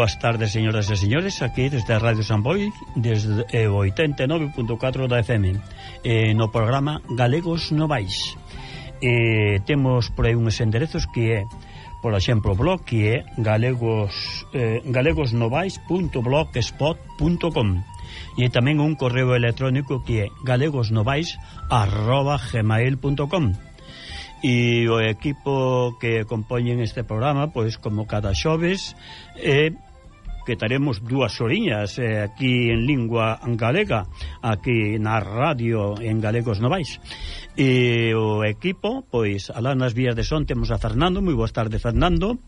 boas tardes, señoras e señores, aquí desde a Radio San Boi, desde eh, o 89.4 da FM, eh, no programa Galegos Novais. Eh, temos por aí uns enderezos que é, por exemplo, o blog que é galegos, eh, galegosnovais.blogspot.com e tamén un correo electrónico que é galegosnovais.gmail.com e o equipo que compoñen este programa, pois como cada xoves, é que taremos dúas horiñas eh, aquí en lingua galega, aquí na radio en Galegos Novais. E o equipo, pois, alá nas vías de son temos a Fernando, moi boas tardes Fernando,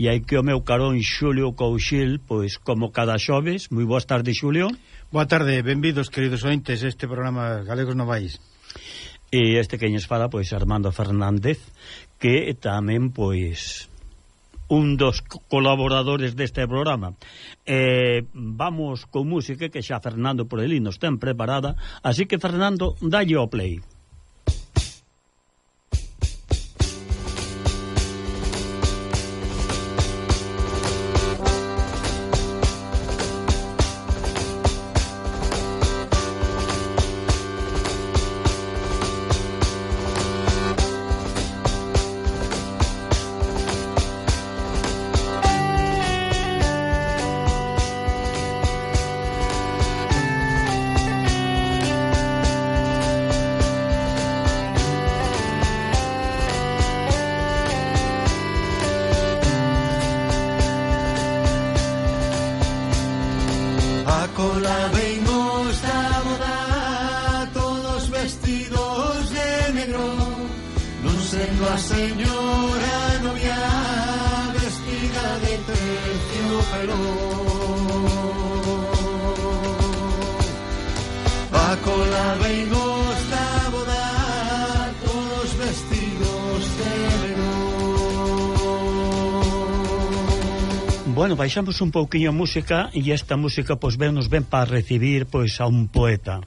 e aí que o meu carón Xulio Couchil, pois, como cada xoves, moi boas tardes Xulio. Boa tarde, benvidos queridos ointes a este programa Galegos Novais. E este que nos fala, pois, Armando Fernández, que tamén, pois un dos colaboradores deste programa. Eh, vamos con música que xa Fernando por ali nos ten preparada, así que Fernando, dalle o play. baixamos un pouquiño a música e esta música pois vennos ben para recibir pois a un poeta.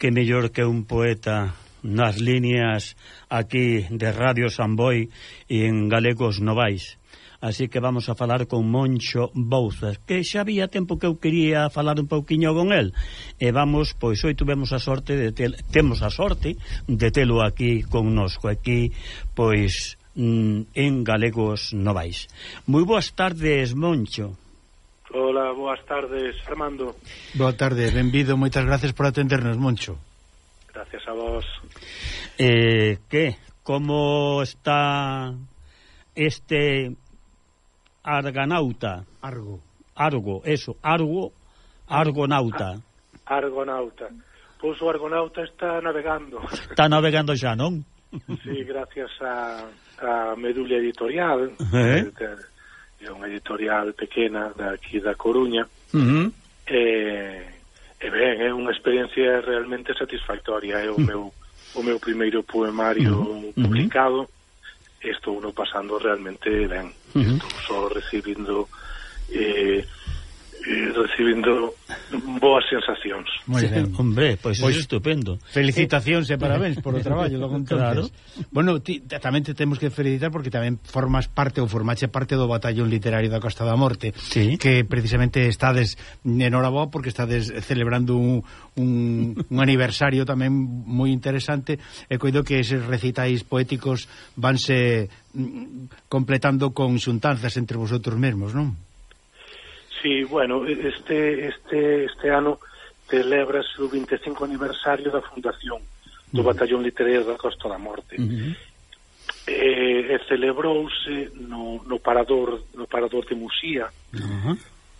Que mellor que un poeta nas líneas aquí de Radio Samboy e en Galegos Novais. Así que vamos a falar con Moncho Bouzas, que xa había tempo que eu quería falar un pouquiño con el. E vamos, pois hoy tuvemos a sorte de tel, temos a sorte de telo aquí connosco, aquí pois mm, en Galegos Novais. Moi boas tardes, Moncho. Hola, boas tardes, Armando. Boa tarde, benvido, moitas gracias por atendernos, Moncho. Gracias a vos. Eh, que? Como está este Arganauta? Argo. Argo, eso, Argo, Argonauta. Ar Argonauta. Pois o Argonauta está navegando. Está navegando xa, non? Sí, gracias a a Medulia Editorial, eh? é unha editorial pequena daqui da Coruña, uh -huh. Eh, e, eh, e ben, é unha experiencia realmente satisfactoria, é o uh -huh. meu o meu primeiro poemario uh -huh. publicado, estou uno pasando realmente ben, uh -huh. estou só recibindo eh, eh, recibindo boas sensacións. Moi ben, hombre, pois pues, pues, pois estupendo. Felicitacións eh, e parabéns por o traballo, logo entonces. Claro. Bueno, ti, tamén te temos que felicitar porque tamén formas parte ou formache parte do Batallón Literario da Costa da Morte, sí. que precisamente estades enhoraboa porque estades celebrando un, un, un aniversario tamén moi interesante e coido que eses recitais poéticos vanse mm, completando con xuntanzas entre vosotros mesmos, non? Sí, bueno, este este este ano celebrase o 25 aniversario da fundación do. Batallón Literario da Costa da Morte. Uh -huh. Eh, e celebrouse no, no parador no parador de Muxía. Uh -huh.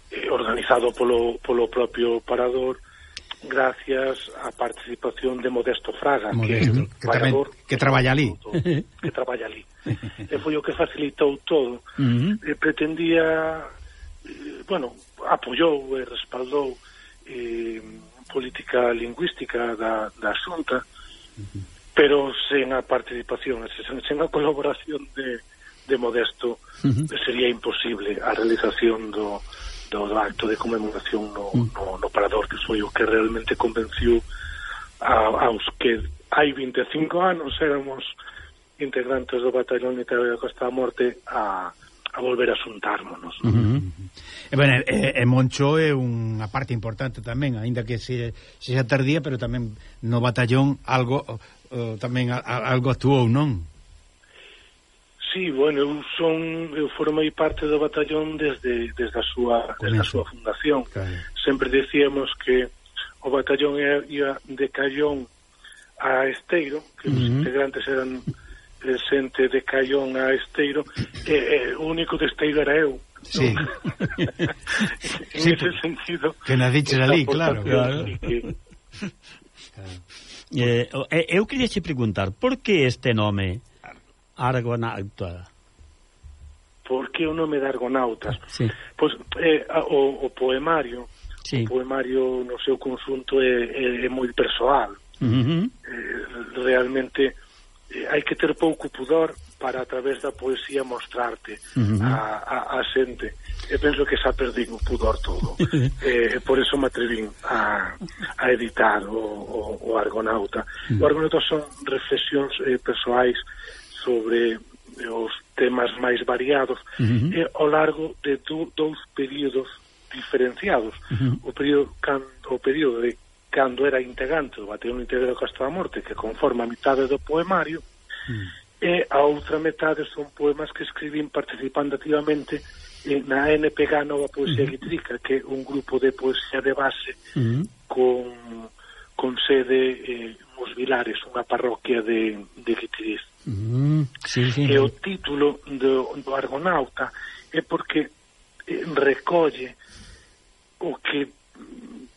eh, organizado polo polo propio parador gracias á participación de Modesto Fraga, Modesto, que, que, tamén, que traballa ali. Que traballa ali. e foi o que facilitou todo. Uh -huh. eh, pretendía eh, bueno, apoyou e respaldou eh, política lingüística da, da Xunta, pero sen a participación, sen, sen a colaboración de, de Modesto, uh -huh. sería imposible a realización do, do, do acto de conmemoración no, uh -huh. no, no Parador, que foi o que realmente convenciu a, aos que hai 25 anos éramos integrantes do Batallón Literario da Costa da Morte a a volver a xuntármonos. Uh -huh. E, ben, e, e Moncho é unha parte importante tamén, aínda que se, se xa tardía, pero tamén no batallón algo uh, tamén a, a, algo actuou, non? Sí, bueno, eu son eu formei parte do batallón desde desde a súa desde a súa fundación. Claro. Sempre decíamos que o batallón ia de Callón a Esteiro, que uh -huh. os integrantes eran xente de Caión a Esteiro e, e o único de Esteiro era eu Sí. en sí, ese sentido que nadiches ali, claro, claro. Que... Eh, eh, eu queria che preguntar por que este nome Argonauta por que o nome de Argonautas sí. pois eh, o, o poemario sí. o poemario no seu conjunto é, é, é moi persoal uh -huh. eh, realmente hai que ter pouco pudor para a través da poesía mostrarte uh -huh. a, a, a xente e penso que xa perdín o pudor todo e, e eh, por eso me atrevín a, a editar o, o, o Argonauta uh -huh. o Argonauta son reflexións eh, persoais sobre os temas máis variados uh -huh. e ao largo de dous períodos diferenciados uh -huh. o período can, o período de cando era integrante do Batallón Integral Castro da Morte, que conforma a mitade do poemario, mm. e a outra metade son poemas que escribín participando activamente eh, na NPG Nova Poesía mm. Guitrica, que é un grupo de poesía de base mm. con, con sede eh, nos Vilares, unha parroquia de, de Guitriz. Mm. Sí, sí, e o título do, do Argonauta é porque eh, recolle o que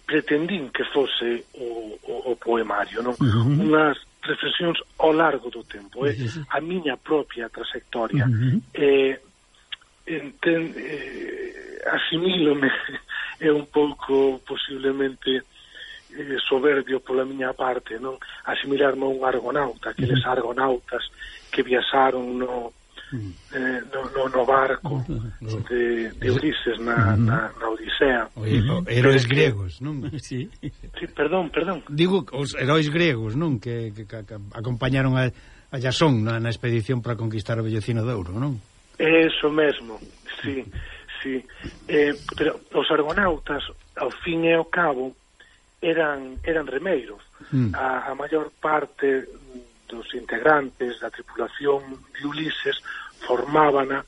pretendín que fose o, o, o poemario, non? Uh -huh. Unhas reflexións ao largo do tempo, é eh? a miña propia trayectoria. Uh -huh. eh, enten, eh, asimílome é un pouco posiblemente eh, soberbio pola miña parte, non? Asimilarme a un argonauta, aqueles argonautas que viaxaron no eh, no, no, no barco de, de Ulises na, na, na Odisea. O, heróis gregos, non? Sí. sí, perdón, perdón. Digo, os heróis gregos, non? Que, que, que acompañaron a, a Jasón na, na expedición para conquistar o Vellocino de Ouro, non? Eso mesmo, sí, sí. Eh, pero os argonautas, ao fin e ao cabo, eran eran remeiros. Mm. A, a maior parte dos integrantes da tripulación de Ulises formábana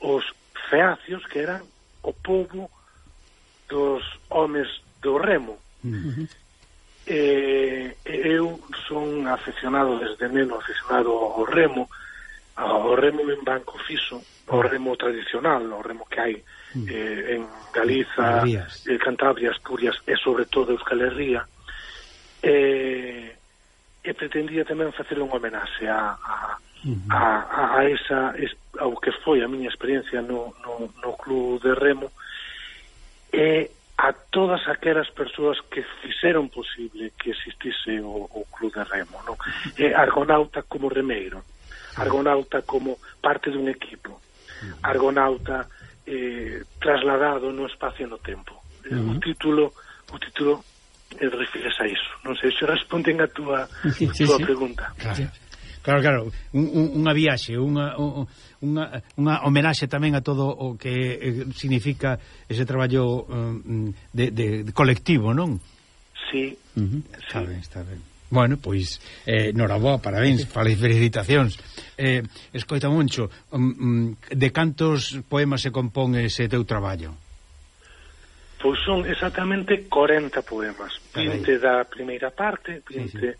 os feacios que eran o povo dos homes do remo. Uh eh, -huh. Eu son aficionado desde neno, aficionado ao remo, ao remo en banco fixo, ao remo tradicional, ao remo que hai eh, en Galiza, eh, Cantabria, Asturias e sobre todo Euskal Herria. Eh, e pretendía tamén facer unha homenaxe a, a, a, a esa ao que foi a miña experiencia no, no, no club de remo e a todas aquelas persoas que fixeron posible que existise o, o club de remo no? e Argonauta como remeiro Argonauta como parte dun equipo Argonauta eh, trasladado no espacio e no tempo. Eh, o título o título eh, refires a iso. Non sei se responden a túa, sí, sí, túa sí. pregunta. Claro. Claro, claro, un, un, unha viaxe, unha, unha, unha homenaxe tamén a todo o que eh, significa ese traballo um, de, de, de colectivo, non? Sí, uh -huh. sí. Está ben, está ben. Bueno, pois, eh, noraboa, parabéns, felicitacións. Eh, escoita, Moncho, um, um, de cantos poemas se compón ese teu traballo? Pois son exactamente 40 poemas, ah, 20 da primeira parte, 20 sí, sí.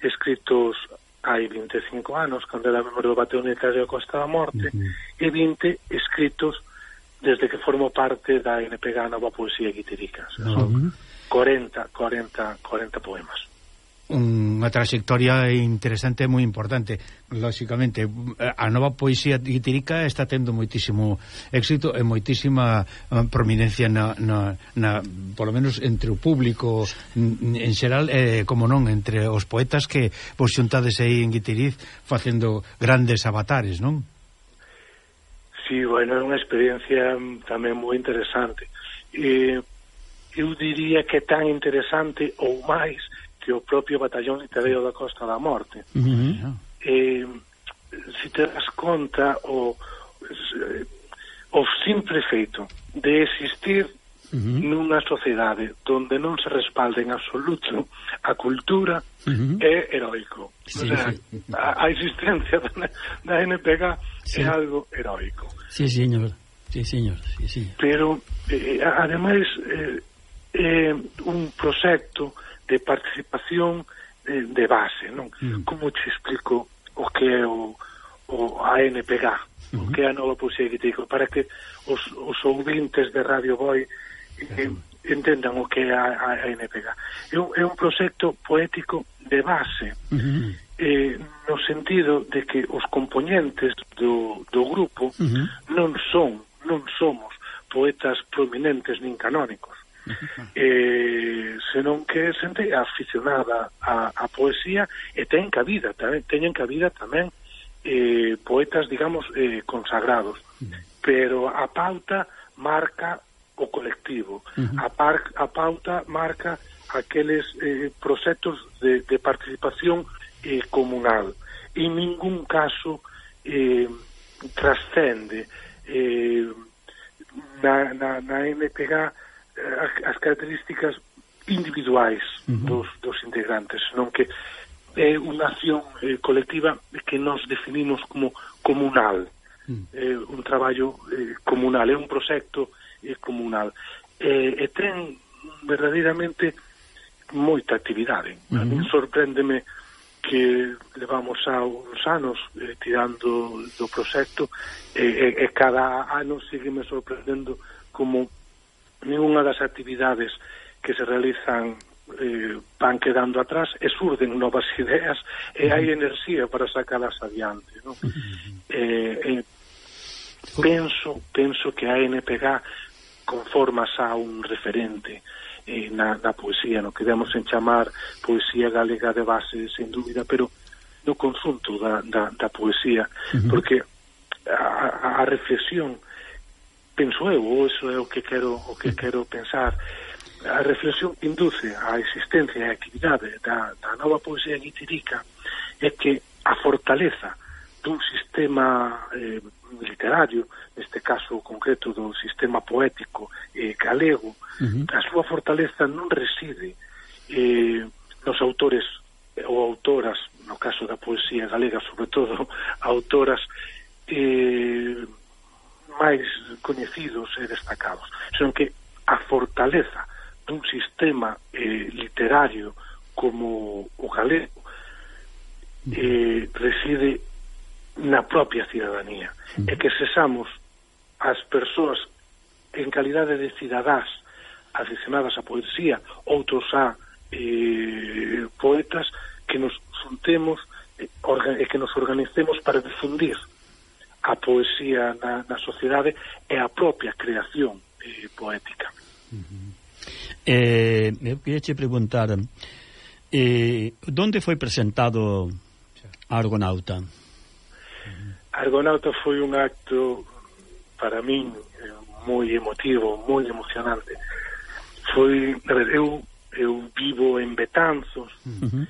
escritos hai 25 anos, cando era membro do Bateo Unitario da Costa da Morte, uh -huh. e 20 escritos desde que formo parte da NPG Nova Poesía Guiterica Uh ah, -huh. Son 40, 40, 40 poemas unha trayectoria interesante e moi importante lóxicamente a nova poesía guitirica está tendo moitísimo éxito e moitísima eh, prominencia na, na, na polo menos entre o público en xeral eh, como non entre os poetas que vos xuntades aí en Guitiriz facendo grandes avatares, non? Sí, bueno, é unha experiencia tamén moi interesante eh, eu diría que tan interesante ou máis que o propio Batallón Literario da Costa da Morte. Uh -huh. eh, se te das conta o, o simple feito de existir uh -huh. nunha sociedade donde non se respalda en absoluto a cultura uh -huh. é heroico. Sí, o sea, sí. a, a existencia da, da NPK sí. é algo heroico. Sí, señor. Sí, señor. Sí, señor. Pero, eh, eh ademais, eh, eh, un proxecto de participación de, de base, non? Mm. Como te explico o que é o, o ANPG, mm -hmm. o mm-hmm. que é a nova poesía que digo, para que os, os ouvintes de Radio Boy eh, entendan o que é a, a ANPG. É un, é un proxecto poético de base, mm -hmm. eh, no sentido de que os componentes do, do grupo mm -hmm. non son, non somos poetas prominentes nin canónicos eh, senón que xente aficionada a, a poesía e ten cabida tamén, teñen cabida tamén eh, poetas, digamos, eh, consagrados. Pero a pauta marca o colectivo. Uh -huh. a, par, a pauta marca aqueles eh, proxectos de, de participación eh, comunal. En ningún caso eh, trascende eh, na, na, na MPG Eh, as, as características individuais uhum. dos, dos integrantes, non que é unha acción eh, colectiva que nos definimos como comunal, mm. eh, un traballo eh, comunal, é un proxecto eh, comunal. Eh, e ten verdadeiramente moita actividade. Uh -huh. A min sorpréndeme que levamos a uns anos eh, tirando do proxecto e, eh, e, eh, e cada ano sigue me sorprendendo como ninguna das actividades que se realizan eh, van quedando atrás e surden novas ideas e hai enerxía para sacalas adiante no? eh, eh, penso, penso que a NPG conforma xa un referente eh, na, na poesía no queremos en chamar poesía galega de base, sen dúbida pero no conjunto da, da, da poesía uh -huh. porque a, a reflexión penso eu, ou iso é o que quero o que quero pensar. A reflexión que induce a existencia e a actividade da, da nova poesía guitirica é que a fortaleza dun sistema eh, literario, neste caso concreto do sistema poético eh, galego, uh -huh. a súa fortaleza non reside eh, nos autores ou autoras, no caso da poesía galega, sobre todo autoras eh, máis coñecidos e destacados, senón que a fortaleza dun sistema eh, literario como o galego eh, reside na propia cidadanía. E que sesamos as persoas en calidade de cidadás aficionadas á poesía outros a eh, poetas que nos juntemos eh, e eh, que nos organicemos para difundir a poesía na, na sociedade e a propia creación eh, poética. Uh -huh. eh, eu queria te preguntar eh, onde foi presentado Argonauta? Argonauta foi un acto para min eh, moi emotivo, moi emocionante. Foi, a ver, eu eu vivo en Betanzos, uh -huh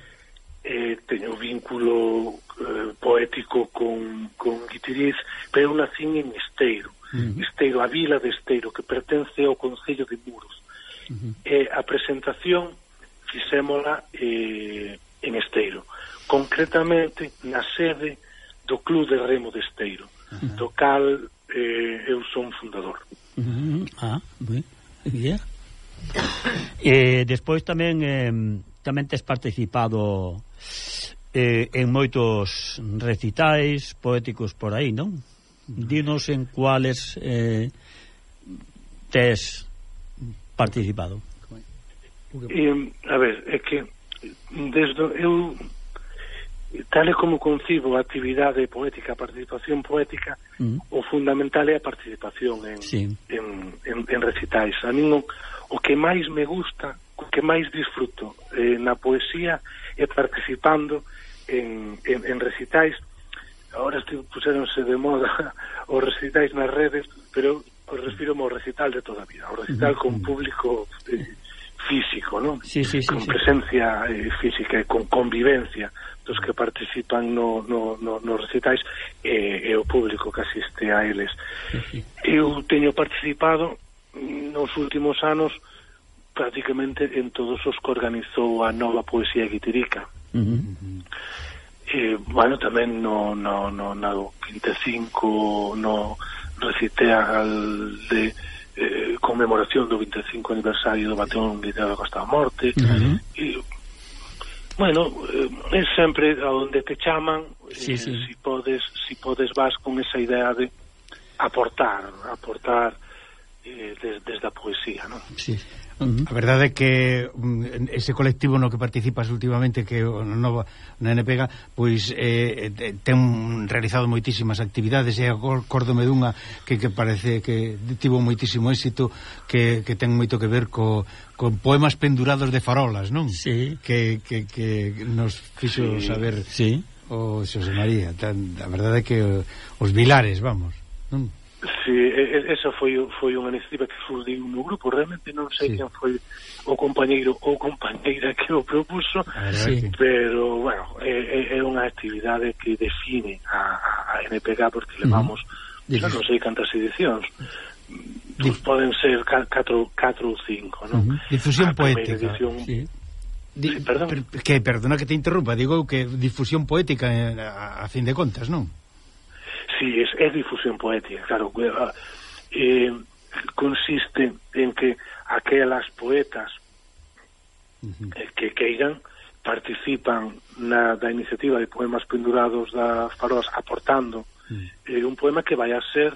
eh, teño vínculo eh, poético con, con Guitiriz, pero eu nací en Esteiro, uh -huh. Esteiro, a vila de Esteiro, que pertence ao Concello de Muros. Uh -huh. eh, a presentación fixémola eh, en Esteiro, concretamente na sede do Club de Remo de Esteiro, uh -huh. do cal eh, eu son fundador. Uh -huh. Ah, ben, yeah. eh, despois tamén... Eh, tamén tes participado eh, en moitos recitais poéticos por aí, non? Dinos en cuáles eh, tes participado. Eh, a ver, é que desde eu tal e como concibo a actividade poética, a participación poética, uh -huh. o fundamental é a participación en, sí. en, en, en recitais. A mí o, o que máis me gusta, o que máis disfruto eh, na poesía é e participando en, en, en recitais ahora estoy, puseronse de moda os recitais nas redes pero os refiro ao recital de toda a vida o recital con público eh, físico, non? Sí, sí, sí, con presencia eh, física e con convivencia dos que participan no, no, no, nos recitais eh, e o público que asiste a eles. Eu teño participado nos últimos anos prácticamente en todos os que organizou a nova poesía guitirica. Uh -huh. eh, bueno, tamén no, no, no, na 25, no recital de eh, conmemoración do 25 aniversario do Bateón Guitarra da Costa da Morte. Uh -huh. e, bueno, eh, é sempre a onde te chaman, eh, sí, eh, sí. si podes, si podes vas con esa idea de aportar, aportar eh, des, desde a poesía, non? Sí. Uh -huh. A verdade é que mm, ese colectivo no que participas últimamente que o Nova na NPEGA pois eh, eh ten realizado moitísimas actividades e acórdome dunha que, que parece que tivo moitísimo éxito que, que ten moito que ver co, con poemas pendurados de farolas, non? Sí. Que, que, que nos fixo sí. saber sí. o Xosé María. Tan, a verdade é que os vilares, vamos, non? Sí, esa foi, foi unha iniciativa que surdiu no grupo Realmente non sei sí. quen foi o compañeiro ou compañeira que o propuso sí. Pero, bueno, é, é unha actividade que define a, a NPK Porque levamos, uh -huh. non sei cantas edicións pues Poden ser 4 ou 5 ¿no? Difusión poética edición, sí. Di, sí, perdón. Per, que, perdona que te interrumpa Digo que difusión poética eh, a, a fin de contas, non? sí, es, é difusión poética, claro. Eh, eh, consiste en que aquelas poetas eh, que queiran participan na, da iniciativa de poemas pendurados das farolas aportando mm. eh, un poema que vai a ser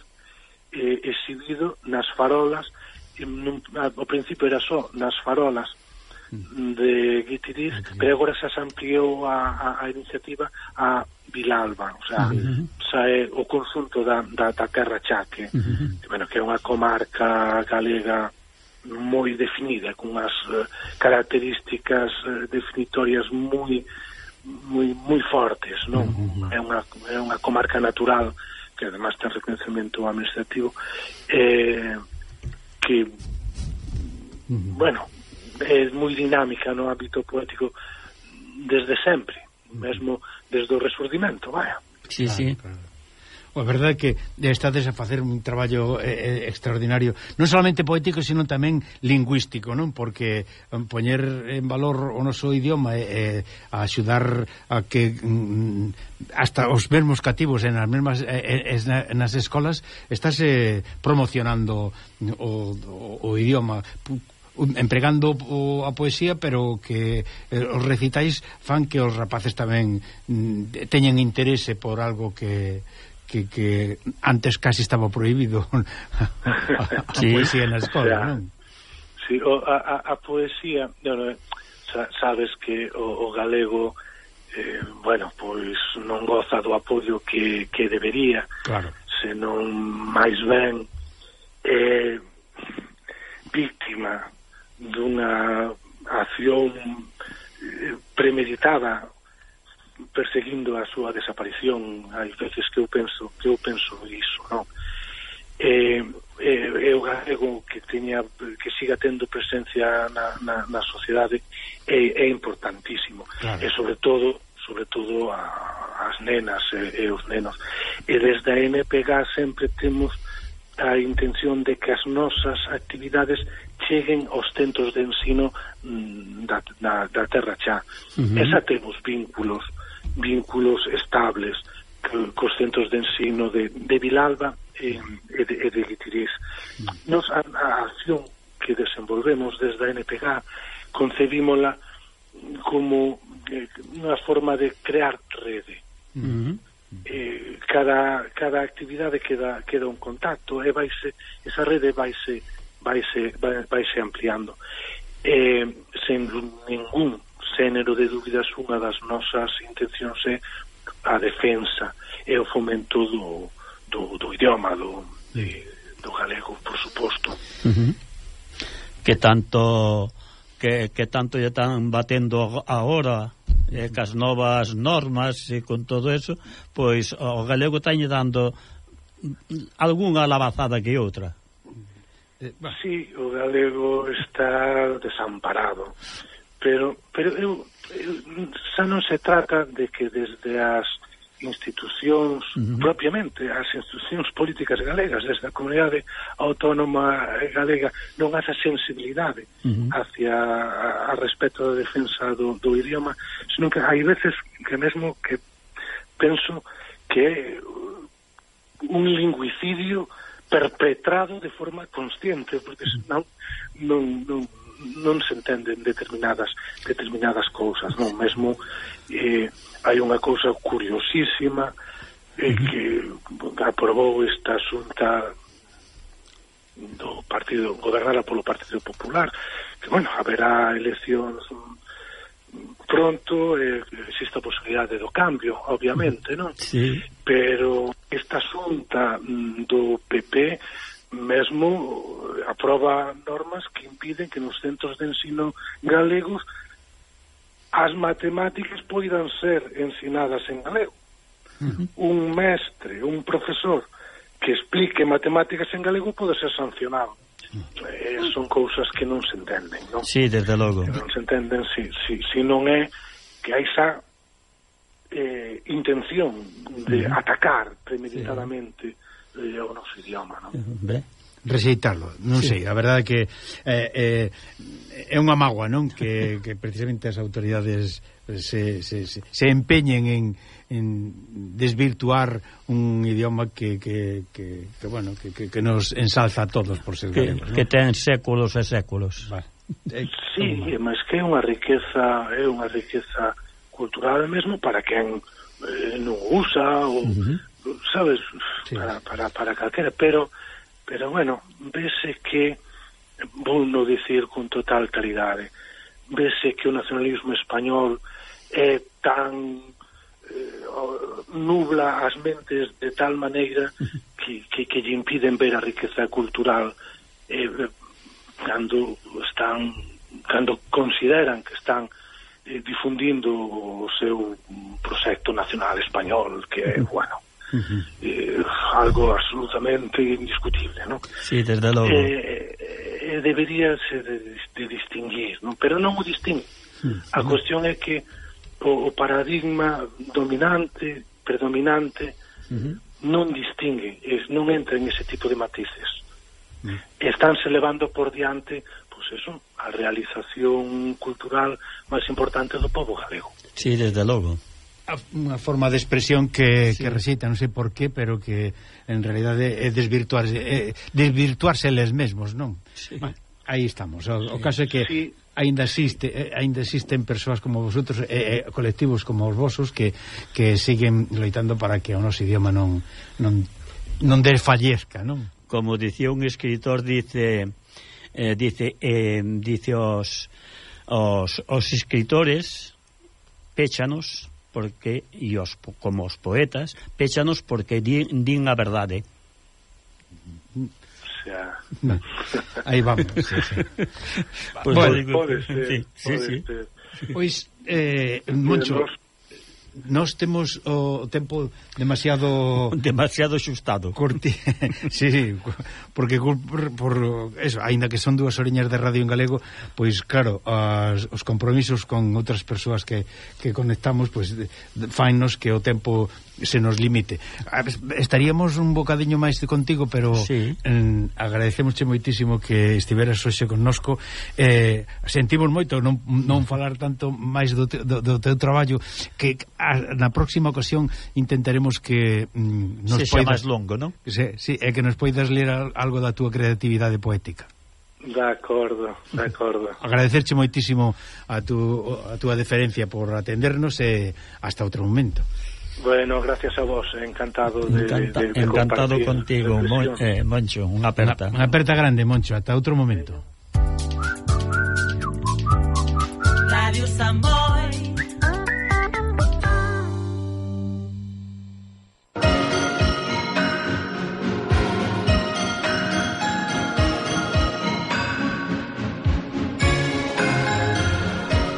eh, exhibido nas farolas nun, ao principio era só nas farolas mm. de Guitiriz, ah, pero agora xa se ampliou a, a, a iniciativa a Vilalba, o sea, uh -huh. xa é o conxunto da, da, da Terra Chaque, uh -huh. que, bueno, que é unha comarca galega moi definida, cunhas uh, eh, características uh, definitorias moi moi moi fortes, non? Uh -huh. É unha é unha comarca natural que además ten reconocemento administrativo eh, que bueno, é moi dinámica no hábito poético desde sempre mesmo desde o resurdimento, vaya. Sí, claro, sí. Claro. Pois a verdade é que estades a facer un traballo eh, eh, extraordinario, non solamente poético, sino tamén lingüístico, non? Porque eh, poñer en valor o noso idioma e eh, a axudar a que mm, hasta os mesmos cativos en as mesmas eh, es, nas escolas estás eh, promocionando o, o, o idioma empregando o, a poesía, pero que eh, os recitais fan que os rapaces tamén mm, teñen interese por algo que que, que antes casi estaba prohibido a, a, a sí. poesía na escola, o non? Sí, o, a, a poesía, bueno, eh, sabes que o, o galego eh, bueno, pois non goza do apoio que, que debería claro. senón máis ben eh, víctima dunha acción eh, premeditada perseguindo a súa desaparición hai veces que eu penso que eu penso iso non? Eh, eh, é o galego que teña que siga tendo presencia na, na, na sociedade é, é importantísimo claro. e sobre todo sobre todo a, as nenas e, e os nenos e desde a NPG sempre temos a intención de que as nosas actividades cheguen aos centros de ensino mm, da, da, da terra xa. Uh -huh. Esa temos vínculos, vínculos estables co, cos centros de ensino de, de Vilalba e, e de, e de Litirís. Uh -huh. Nos, a, a acción que desenvolvemos desde a NPG concebímola como eh, unha forma de crear rede. Uh -huh. eh, cada, cada actividade queda, queda un contacto e vaise, esa rede vaise vaise, vai, vaise ampliando. eh, sen ningún xénero de dúbidas, unha das nosas intencións é a defensa e o fomento do, do, do idioma, do, de, do galego, por suposto. Uh -huh. Que tanto que, que tanto lle están batendo agora eh, cas novas normas e con todo eso, pois o galego está dando algunha lavazada que outra. Eh, Sí, o galego está desamparado. Pero, pero eu, eu, xa non se trata de que desde as institucións, uh -huh. propiamente as institucións políticas galegas, desde a comunidade autónoma galega, non hace sensibilidade uh -huh. hacia a, a respecto da defensa do, do idioma, senón que hai veces que mesmo que penso que é un lingüicidio uh perpetrado de forma consciente, porque senón non, non, non se entenden determinadas determinadas cousas, non? Mesmo eh, hai unha cousa curiosísima eh, que aprobou esta xunta do partido gobernada polo Partido Popular, que bueno, haberá eleccións pronto eh, existe a posibilidade do cambio, obviamente, non? Sí. Pero esta xunta mm, do PP mesmo eh, aproba normas que impiden que nos centros de ensino galegos as matemáticas poidan ser ensinadas en galego. Uh -huh. Un mestre, un profesor que explique matemáticas en galego pode ser sancionado eh, son cousas que non se entenden, non? Sí, desde logo. Que non se entenden si, si, si non é que hai esa eh, intención de uh -huh. atacar premeditadamente sí. eh, o noso idioma, non? Uh -huh rexeitarlo, non sí. sei, a verdade que eh, eh, é unha mágoa, non? Que, que precisamente as autoridades se, se, se, se empeñen en, en desvirtuar un idioma que, que, que, que bueno que, que, que nos ensalza a todos por ser que, galegos, que ten séculos e séculos. Vale. Eh, eh sí, eh, mas que é unha riqueza, é unha riqueza cultural mesmo para quen eh, non usa ou uh -huh. sabes, sí. para para para calquera, pero pero bueno, vese que vou no dicir con total claridade, vese que o nacionalismo español é tan eh, nubla as mentes de tal maneira que, que, que lle impiden ver a riqueza cultural eh, cando están cando consideran que están eh, difundindo o seu proxecto nacional español que é, bueno uh -huh. eh, algo absolutamente indiscutible no? Sí, desde logo eh, eh, eh deberíase de, de distinguir ¿no? pero non o distingue a cuestión é que o, o paradigma dominante, predominante, uh -huh. non distinguen, non entra en ese tipo de matices. Mm. Uh -huh. Estánse levando por diante, pois pues eso, a realización cultural máis importante do povo galego. Sí, desde logo unha forma de expresión que, sí. que recita, non sei por qué, pero que en realidade é desvirtuarse, é desvirtuarse eles mesmos, non? Sí. Bueno, aí estamos. O, sí. o caso é que sí aínda existe, eh, aínda existen persoas como vosotros, e, e colectivos como os vosos que que siguen loitando para que o noso idioma non non non desfallezca, non? Como dicía un escritor dice eh, dice eh, dice os os os escritores péchanos porque e os como os poetas péchanos porque din, din a verdade sea... Aí vamos, sí, sí. Pues, bueno, pode ser, sí, pode sí, ser. sí. Pois, eh, Moncho... Nos nós temos o tempo demasiado demasiado xustado. Corti. sí, sí, porque por, por eso, aínda que son dúas oriñas de radio en galego, pois claro, as, os compromisos con outras persoas que, que conectamos, pois fainos que o tempo se nos limite. Estaríamos un bocadiño máis contigo, pero sí. eh, agradecemosche moitísimo que estiveras hoxe connosco. Eh, sentimos moito non, non falar tanto máis do, te, do, do teu traballo que a, na próxima ocasión intentaremos que mm, nos se poidas... máis longo, non? Sí, sí, é que nos poidas ler algo da túa creatividade poética. De acordo, de acordo. Agradecerche moitísimo a, tu, a túa deferencia por atendernos e hasta outro momento. Bueno, gracias a vos, encantado de, Encanta, de, de Encantado contigo, Mon, eh, Moncho, unha aperta. Unha aperta grande, Moncho, hasta outro momento. Sí.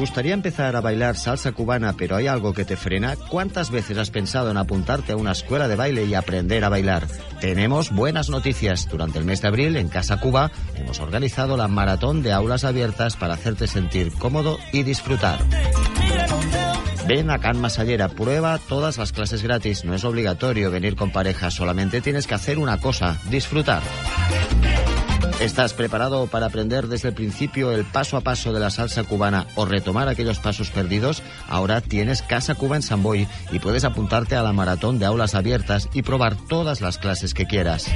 Gustaría empezar a bailar salsa cubana pero hay algo que te frena? ¿Cuántas veces has pensado en apuntarte a una escuela de baile y aprender a bailar? Tenemos buenas noticias. Durante el mes de abril en Casa Cuba hemos organizado la maratón de aulas abiertas para hacerte sentir cómodo y disfrutar. Ven a Can Masallera, prueba todas las clases gratis. No es obligatorio venir con pareja, solamente tienes que hacer una cosa, disfrutar. ¿Estás preparado para aprender desde el principio el paso a paso de la salsa cubana o retomar aquellos pasos perdidos? Ahora tienes Casa Cuba en San Boy y puedes apuntarte a la maratón de aulas abiertas y probar todas las clases que quieras.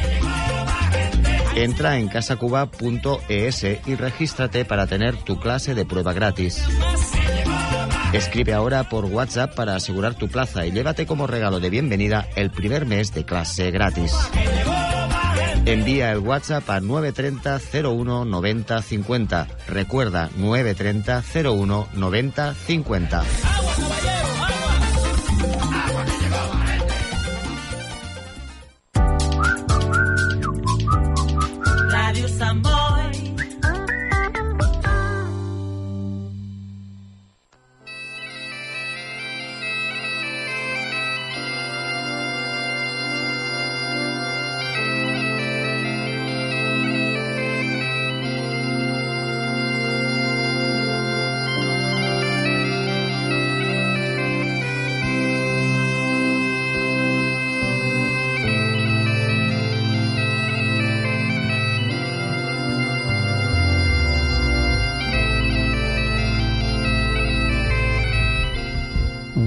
Entra en casacuba.es y regístrate para tener tu clase de prueba gratis. Escribe ahora por WhatsApp para asegurar tu plaza y llévate como regalo de bienvenida el primer mes de clase gratis. Envía el WhatsApp a 930 01 90 50. Recuerda 930 01 90 50.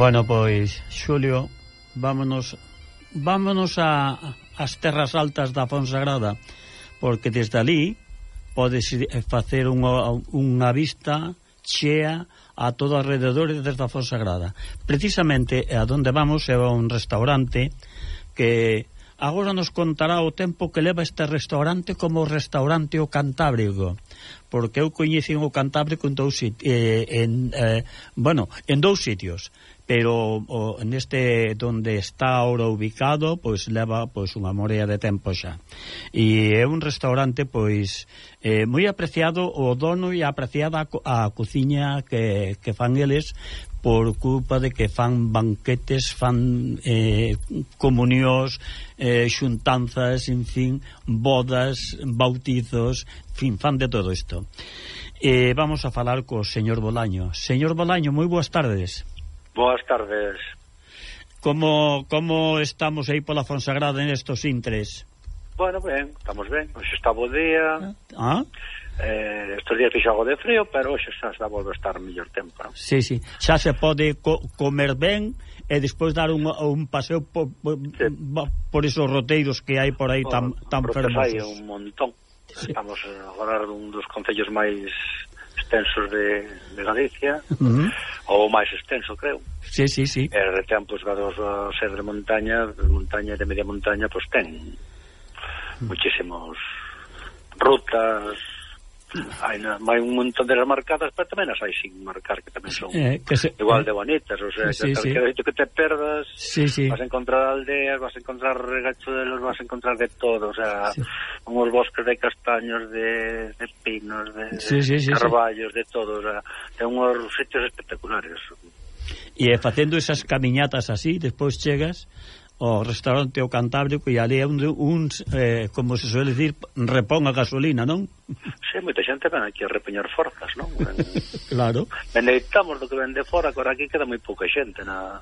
Bueno, pois, Xulio, vámonos vámonos a as terras altas da Fonsagrada, porque desde ali podes eh, facer unha, unha vista chea a todo alrededor desde a Fonsagrada. Precisamente a donde vamos é a un restaurante que agora nos contará o tempo que leva este restaurante como restaurante o Cantábrico, porque eu coñecín o Cantábrico en dous sit eh, en eh, bueno, en dous sitios, pero o, neste donde está ahora ubicado, pois leva pois unha morea de tempo xa. E é un restaurante pois eh, moi apreciado o dono e apreciada a, a cociña que, que fan eles por culpa de que fan banquetes, fan eh, comunións, eh, xuntanzas, en fin, bodas, bautizos, fin, fan de todo isto. Eh, vamos a falar co señor Bolaño. Señor Bolaño, moi boas tardes. Boas tardes. Como, como estamos aí pola Fonsagrada nestos intres? Bueno, ben, estamos ben. Hoxe está bo día. Ah? Eh, estes días fixo algo de frío, pero hoxe xa está volve a estar mellor tempo. Sí, sí. Xa se pode co comer ben e despois dar un, un paseo por, por, sí. por esos roteiros que hai por aí tan, oh, tan fermosos. hai un montón. Sí. Estamos agora un dos concellos máis extensos de, de Galicia, uh -huh. ou máis extenso, creo. Sí, sí, sí. E retén, pois, gados a ser de montaña, de montaña e de media montaña, pois ten uh -huh. muchísimos rutas, hai, na, hai un montón de marcadas, pero tamén as hai sin marcar, que tamén son eh, que se, igual de bonitas, o sea, sí, que, sí. que, que te perdas, sí, sí. vas a encontrar aldeas, vas a encontrar regachuelos, vas a encontrar de todo, o sea, sí. unhos bosques de castaños, de, de pinos, de, sí, sí, sí, carballos, sí. de todo, o sea, ten unhos sitios espectaculares. E facendo esas camiñatas así, despois chegas o restaurante o Cantábrico e ali é onde uns, eh, como se suele dicir, repón a gasolina, non? Sí, moita xente ven aquí a repeñar forzas, non? Ben, claro. Beneitamos do que vende fora, agora aquí queda moi pouca xente na...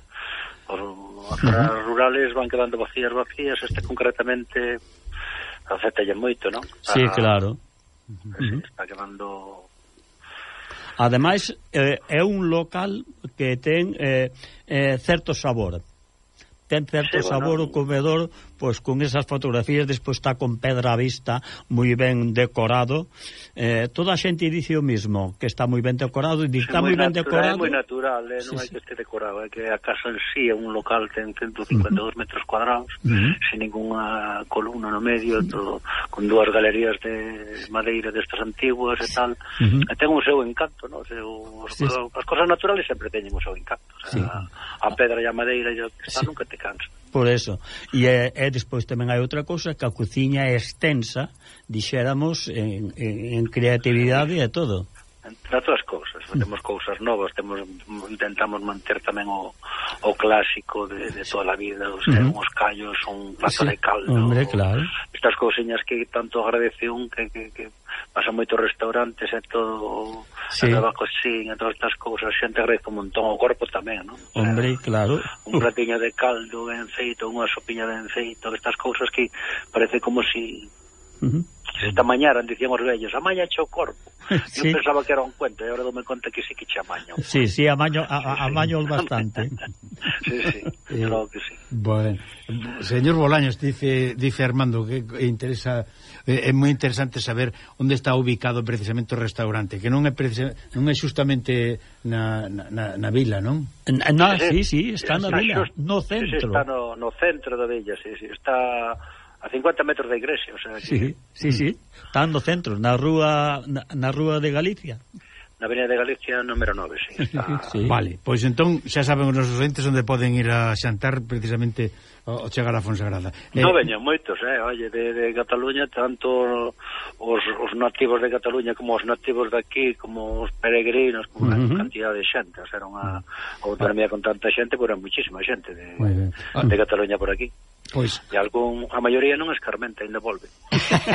Os, as rurales van quedando vacías, vacías, este concretamente afectalle moito, non? Sí, ah, claro. Sí. Está quedando Ademais, eh, é un local que ten eh, eh, certo sabor ten certo sí, sabor bueno, o comedor pois con esas fotografías despois está con pedra a vista moi ben decorado eh, toda a xente dice o mismo que está moi ben decorado e dice, está moi ben decorado é moi natural, eh, non sí, hai que este decorado é que a casa en sí é un local ten 152 uh -huh. metros cuadrados uh -huh. sin ninguna columna no medio todo, con dúas galerías de madeira destas antiguas e tal uh -huh. e ten o seu encanto no? o seu, sí, as, as cosas naturales sempre teñen o seu encanto o sea, sí. a, a pedra e a madeira e o que está sí. nunca te cansa Por eso. E, e despois tamén hai outra cousa, que a cociña é extensa, dixéramos, en, en, en creatividade e todo entre outras cousas, mm. temos cousas novas, temos intentamos manter tamén o, o clásico de, de toda a vida, os, uh -huh. uns callos, un plato sí, de caldo. Hombre, claro. Estas cousiñas que tanto agradece un que, que, que pasa moitos restaurantes e todo sí. a nova cocina, todas estas cousas, xente agradece un montón o corpo tamén, non? Hombre, o sea, claro. Un platiño de caldo, de enceito, unha sopiña de enceito, estas cousas que parece como si... Uh -huh Esta mañá dicían os vellos, amaña o corpo. Sí. Eu pensaba que era un cuento, e agora dome conta que sí que che amaño. Sí, sí, amaño, a, amaño bastante. sí, sí, eh, claro que sí. Bueno, señor Bolaños, dice, dice Armando que interesa eh, é moi interesante saber onde está ubicado precisamente o restaurante, que non é non é justamente na, na, na vila, non? Na, na sí, sí, está na vila, no centro. Está no, no centro da villa, sí, sí, está a 50 metros da igrexa, o sea, sí, que... sí, sí, está no centro, na rúa na, na rúa de Galicia. Na Avenida de Galicia número 9, sí, está... sí. Vale, pois entón xa saben os nosos entes onde poden ir a xantar precisamente o chegar a Fonsagrada. Eh, non veñen moitos, eh, Oye, de, de Cataluña, tanto os, os nativos de Cataluña como os nativos de aquí, como os peregrinos, como uh -huh. cantidad de xente, o sea, era unha autonomía con tanta xente, pero era muchísima xente de, ah. de Cataluña por aquí. Pois. E algún, a maioría non escarmenta, ainda volve.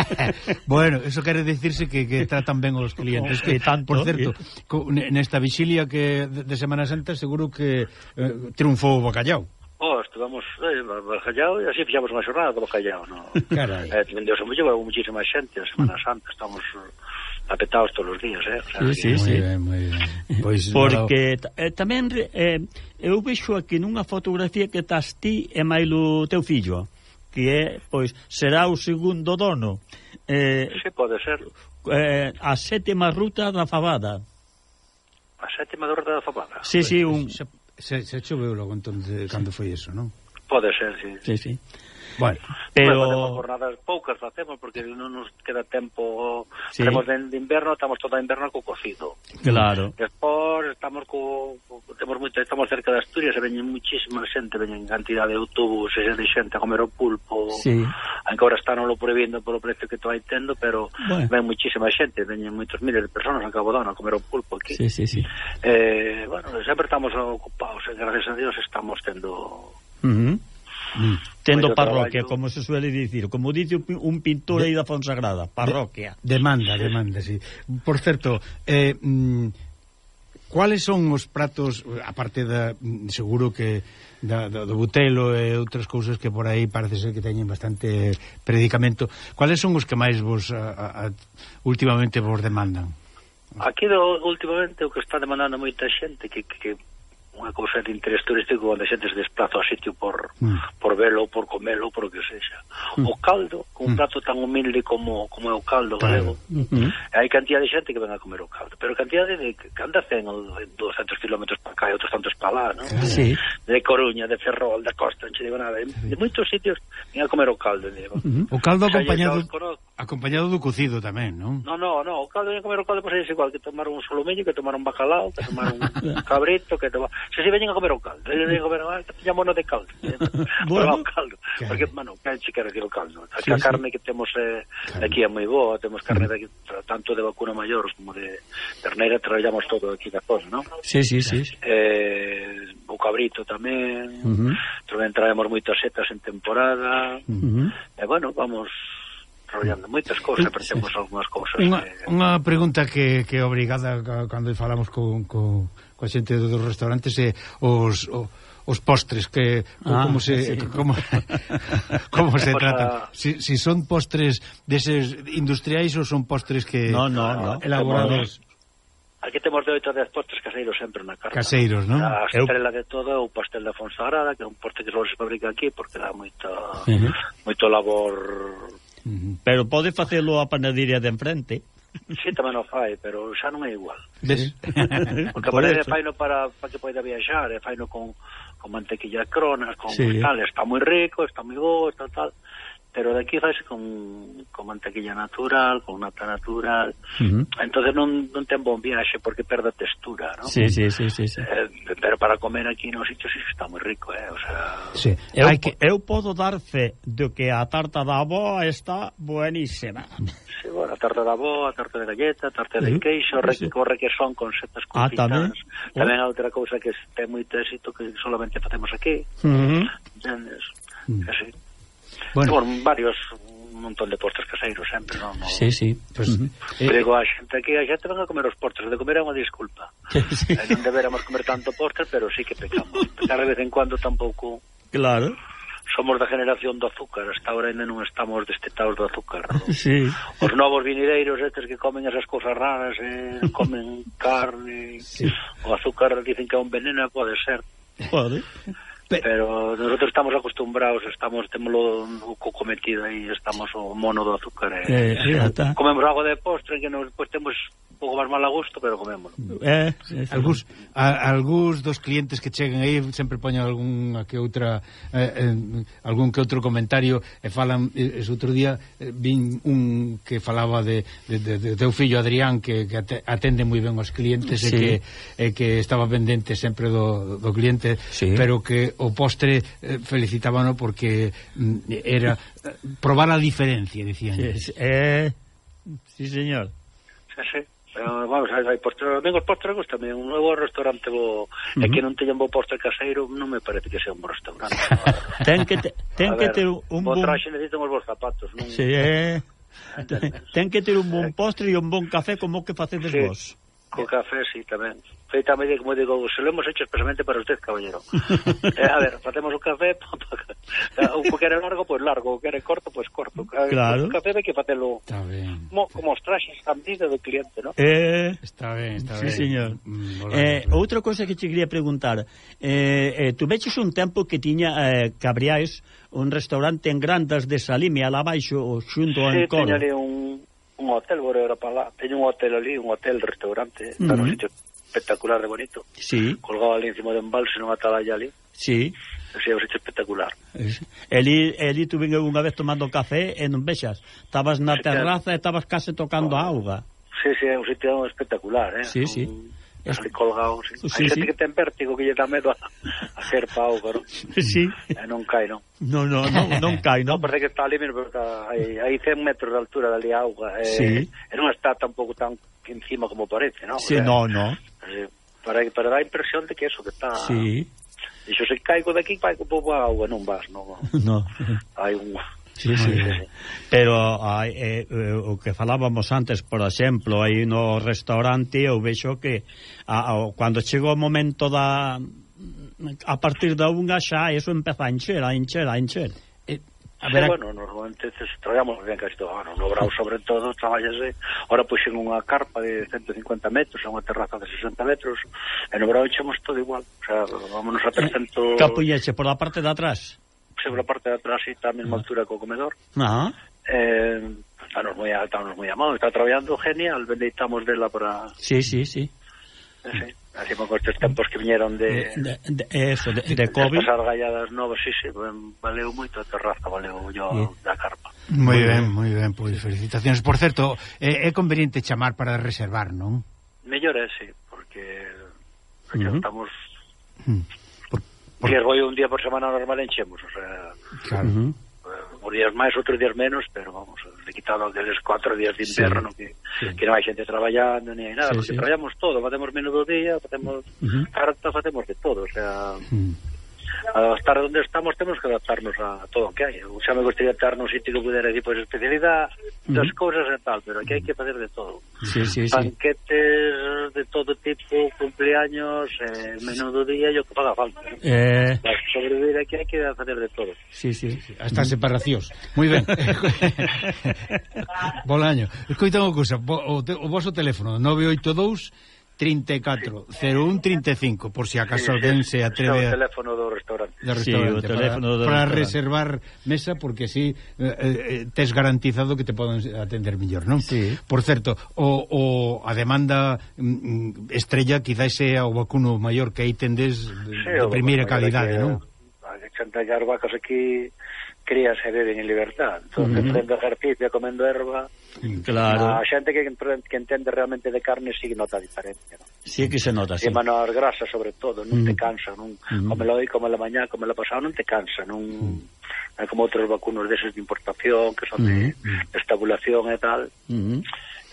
bueno, eso quere dicirse que, que tratan ben os clientes. que tanto, por certo, eh. nesta vixilia que de Semana Santa seguro que eh, triunfou o bacallao. Oh, estuvamos eh, Bacallao e así fixamos unha xornada do Bacallao, no? Carai. Eh, Deus, moito, molleu, houve moitísima xente a Semana mm. Santa, estamos eh, apetados todos os días, eh? O sea, sí, sí, sí. Ben, moi ben. Pois, Porque eh, tamén eh, eu vexo aquí nunha fotografía que estás ti e máis o teu fillo, que é, pois, será o segundo dono. Eh, sí, pode ser. Eh, a sétima ruta da Fabada. A sétima ruta da Fabada? Sí, sí, un... Se Se, se choveu logo entón de, cando foi eso, non? Pode ser, sí. Sí, sí. Bueno, pero... Bueno, jornadas poucas facemos, porque non nos queda tempo... Sí. Temos de, de inverno, estamos toda inverno co cocido. Claro. Despois estamos co... Temos moito, estamos cerca de Asturias, e veñen muchísima xente, veñen cantidad de autobuses e de xente a comer o pulpo. Sí. Aunque ahora están lo prohibindo polo precio que vai tendo, pero bueno. ven muchísima xente, veñen moitos miles de personas a Cabo Dano a comer o pulpo aquí. Sí, sí, sí. Eh, bueno, sempre estamos ocupados, e gracias a Dios estamos tendo... Uh -huh mm. tendo parroquia, traballo. como se suele dicir, como dice un pintor aí da Fonsagrada, parroquia. De, demanda, demanda, sí. Por certo, eh, mm, Cuáles son os pratos, aparte da, mm, seguro que da, da, do butelo e outras cousas que por aí parece ser que teñen bastante predicamento, cuáles son os que máis vos a, a, últimamente vos demandan? Aquí do, últimamente o que está demandando moita xente que, que, que unha cousa de interés turístico onde a xente se desplaza ao sitio por, mm. por velo, por comelo, por o que sexa. Mm. O caldo, un mm. plato tan humilde como, como é o caldo galego, mm hai cantidad de xente que ven a comer o caldo, pero cantidad de, de que anda 100 200 km para cá e outros tantos para lá, non? Ah, sí. De Coruña, de Ferrol, da Costa, non digo nada, de, de moitos sitios ven a comer o caldo, digo. Mm -hmm. O caldo acompañado acompañado do cocido tamén, non? Non, non, no, o caldo, comer o caldo, pois é igual que tomar un solomillo, que tomar un bacalao, que tomar un cabrito, que tomar se si veñen a comer o caldo, eles veñen a comer, ah, llamonos de caldo, bueno, o caldo, claro. porque, bueno, que se quer decir o caldo, a, sí, a carne sí. que temos eh, claro. aquí é moi boa, temos carne mm. de aquí, tanto de vacuna maior como de terneira, traballamos todo aquí da cosa, non? Sí, sí, sí. Eh, o cabrito tamén, uh -huh. tamén traemos moitas setas en temporada, uh -huh. e, eh, bueno, vamos traballando moitas mm. cousas, eh, pero temos algunhas cousas. Unha, que... unha pregunta que, que obrigada cando falamos con, con coa xente dos restaurantes e os, o, os postres que ah, como se sí. como, como se tratan. Ah. Si, si son postres deses industriais ou son postres que no, no, no. elaborados Aquí temos de oito a 10 postres caseiros sempre na carta. Caseiros, non? A estrela de todo é o pastel da Fonsagrada, que é un postre que só se fabrica aquí porque dá moito, uh -huh. moito labor... Pero pode facelo a panadería de enfrente. Sí, tamén o fai, pero xa non é igual. Ves? Porque a Valeria faino para, para que poida viaxar, e faino con, con mantequilla cronas, con sí. tal, está moi rico, está moi bo, está tal pero de aquí faise con, con mantequilla natural, con nata natural. Uh -huh. Entonces non non ten bon viaxe porque perde textura, ¿no? Sí, sí, sí, sí, sí. Eh, pero para comer aquí nos sitios iso está moi rico, eh, o sea. Sí. Eu, Hai que eu podo dar fe de que a tarta da avó está buenísima. Sí, bueno, a tarta da boa, a tarta de galleta, a tarta de uh -huh. queixo, sí. corre que son con setas ah, tamén. Tamén uh -huh. outra cousa que ten moito éxito que solamente facemos aquí. Uh -huh. Entendes? Mm. Uh -huh. Así. Bueno. Por varios un montón de postres caseiros sempre, non? No, sí, sí. Pues, uh -huh. Eh, Prego a xente que a xente venga a comer os postres, de comer é unha disculpa. sí. Eh, non deberamos comer tanto postre, pero sí que pecamos. Pecar de vez en cuando tampouco... Claro. Somos da generación do azúcar, hasta ahora ainda non estamos destetados do azúcar. ¿no? Sí. Os novos vinideiros estes que comen esas cosas raras, eh, comen carne, sí. o azúcar dicen que é un veneno, pode ser. Pode. Pero, pero nosotros estamos acostumbrados, estamos temolo co cometido aí, estamos o mono do azúcar. Eh, eh, sí, comemos algo de postre que nos pues, temos pouco máis mal a gusto, pero comémolo. Eh, eh sí, algús, a, algús dos clientes que cheguen aí sempre poñen algún que outra eh, eh, algún que outro comentario e falan eh, ese outro día eh, vin un que falaba de, de, de, de teu fillo Adrián que, que atende moi ben os clientes sí. e que e que estaba pendente sempre do, do cliente, sí. pero que o postre eh, felicitábano porque mm, era eh, probar a diferencia, dicían. Sí, eh, sí, señor. Sí, sí. Uh, vamos, hai, hai postre, ben os postres gustame un novo restaurante bo, uh -huh. e que non teñan bo postre caseiro, non me parece que sea un bo restaurante. ten que te, ten a que ter un bon traxe necesitan os vos zapatos, non? Sí, eh. Ten que ter un bon eh. postre e un bon café como que facedes sí. vos. Co café, sí, tamén feita a medida, como digo, se lo hemos hecho expresamente para usted, caballero. eh, a ver, facemos un café, o que era largo, pois pues largo, o que era corto, pois pues corto. Ah, claro. Un café hai que facelo ben. como os traxes cambis do cliente, ¿no? Eh, está ben, está sí, ben. señor. Mm, eh, bien. outra cousa que te quería preguntar, eh, eh, tu veches un tempo que tiña eh, Cabriais un restaurante en Grandas de Salime, alá baixo, xunto sí, ao Encoro. Sí, un, un hotel, bora, era para lá. Teño un hotel ali, un hotel, restaurante, uh -huh. para espectacular de bonito. Sí. Colgado ali encima do embalse non atalaya ali. Sí. Ese é un sitio espectacular. Eli, Eli tuve vinga unha vez tomando café e non vexas. Estabas na terraza e estabas case tocando a auga. Sí, sí, é un sitio espectacular, eh? Sí, sí. Un... Es... Ali colgado, sí. sí Hai xente sí. que ten vértigo que lle dá medo a, a ser pa auga, non? sí. eh, non cai, non. No, no, no, non cai, non. No, parece que está ali, mira, porque hai, hai 100 metros de altura dali auga. Eh, sí. E non está tampouco tan encima como parece, non? Sí, no, no eh, para, para dar a impresión de que eso que está... Sí. Dixo, se caigo daqui, caigo pouco agua, non vas, non. no. Hai un... Sí, sí. Pero hai, eh, eh, o que falábamos antes, por exemplo, aí no restaurante eu vexo que a, a, cando chega o momento da a partir da unha xa eso empeza a encher, a encher, a encher. A ver, sí, bueno, normalmente traballamos ben casi todo ano. No Brau, sobre todo, traballase... Eh, Ora puxen pois unha carpa de 150 metros, unha terraza de 60 metros, e no Brau echamos todo igual. O sea, vámonos a eh, 300... Capuñeche, por la parte de atrás? Sí, por la parte de atrás, sí, está a mesma altura co comedor. Ajá. Eh, estamos moi, estamos moi amados, está traballando genial, bendeitamos dela para... Sí, sí, sí. Eh, sí así con estes tempos que viñeron de eh, de, de, eh, eso, de, de COVID as galladas novas, sí, sí, valeu moito a terraza, valeu yo sí. da carpa moi ben, moi ben, pois pues, felicitacións por certo, é, é conveniente chamar para reservar, non? mellor é, sí, porque, porque uh -huh. estamos uh -huh. por, por... que rollo un día por semana normal enchemos o sea, claro uh -huh uns días máis, outros días menos, pero vamos, le quitado deles cuatro días de inverno sí, que, sí. que non hai xente traballando ni nada, sí, porque sí. traballamos todo, facemos menudo día, facemos uh -huh. carta, facemos de todo, o sea... Uh -huh. Ao estar onde estamos temos que adaptarnos a todo o que hai. Eu xa me gustaría estar nun sitio que pudera decir, pois, pues, especialidade uh -huh. das cousas e tal, pero aquí hai que fazer de todo. Sí, sí, sí. Banquetes de todo tipo, cumpleaños, eh, menudo día, yo que paga falta. ¿no? Eh... Para sobrevivir aquí hai que fazer de todo. Sí, sí, hasta separacións. Moi ben. Bolaño, escoita unha cousa, o, te, o vosso teléfono 982 34 01 35 por si acaso alguén se atreve a... o teléfono do restaurante, restaurante sí, o teléfono para, do para restaurante. reservar mesa porque así eh, eh, tes garantizado que te poden atender mellor, non? Sí. Por certo, o, o a demanda mm, mm, estrella quizás sea o vacuno maior que aí tendes de, sí, de primeira calidade, non? Hai que chantallar vacas aquí crías e beben en libertad. Entón, uh -huh. facendo ejercicio, comendo erva, Claro. A xente que, que entende realmente de carne sí que nota a diferencia. ¿no? Sí que se nota, sí. E menor grasa, sobre todo, non te cansa, non... Mm. Comelo hoy, comelo mañá, comelo pasado, non te cansa, non... Mm. Como outros vacunos deses de importación, que son de, de estabulación e tal, mm.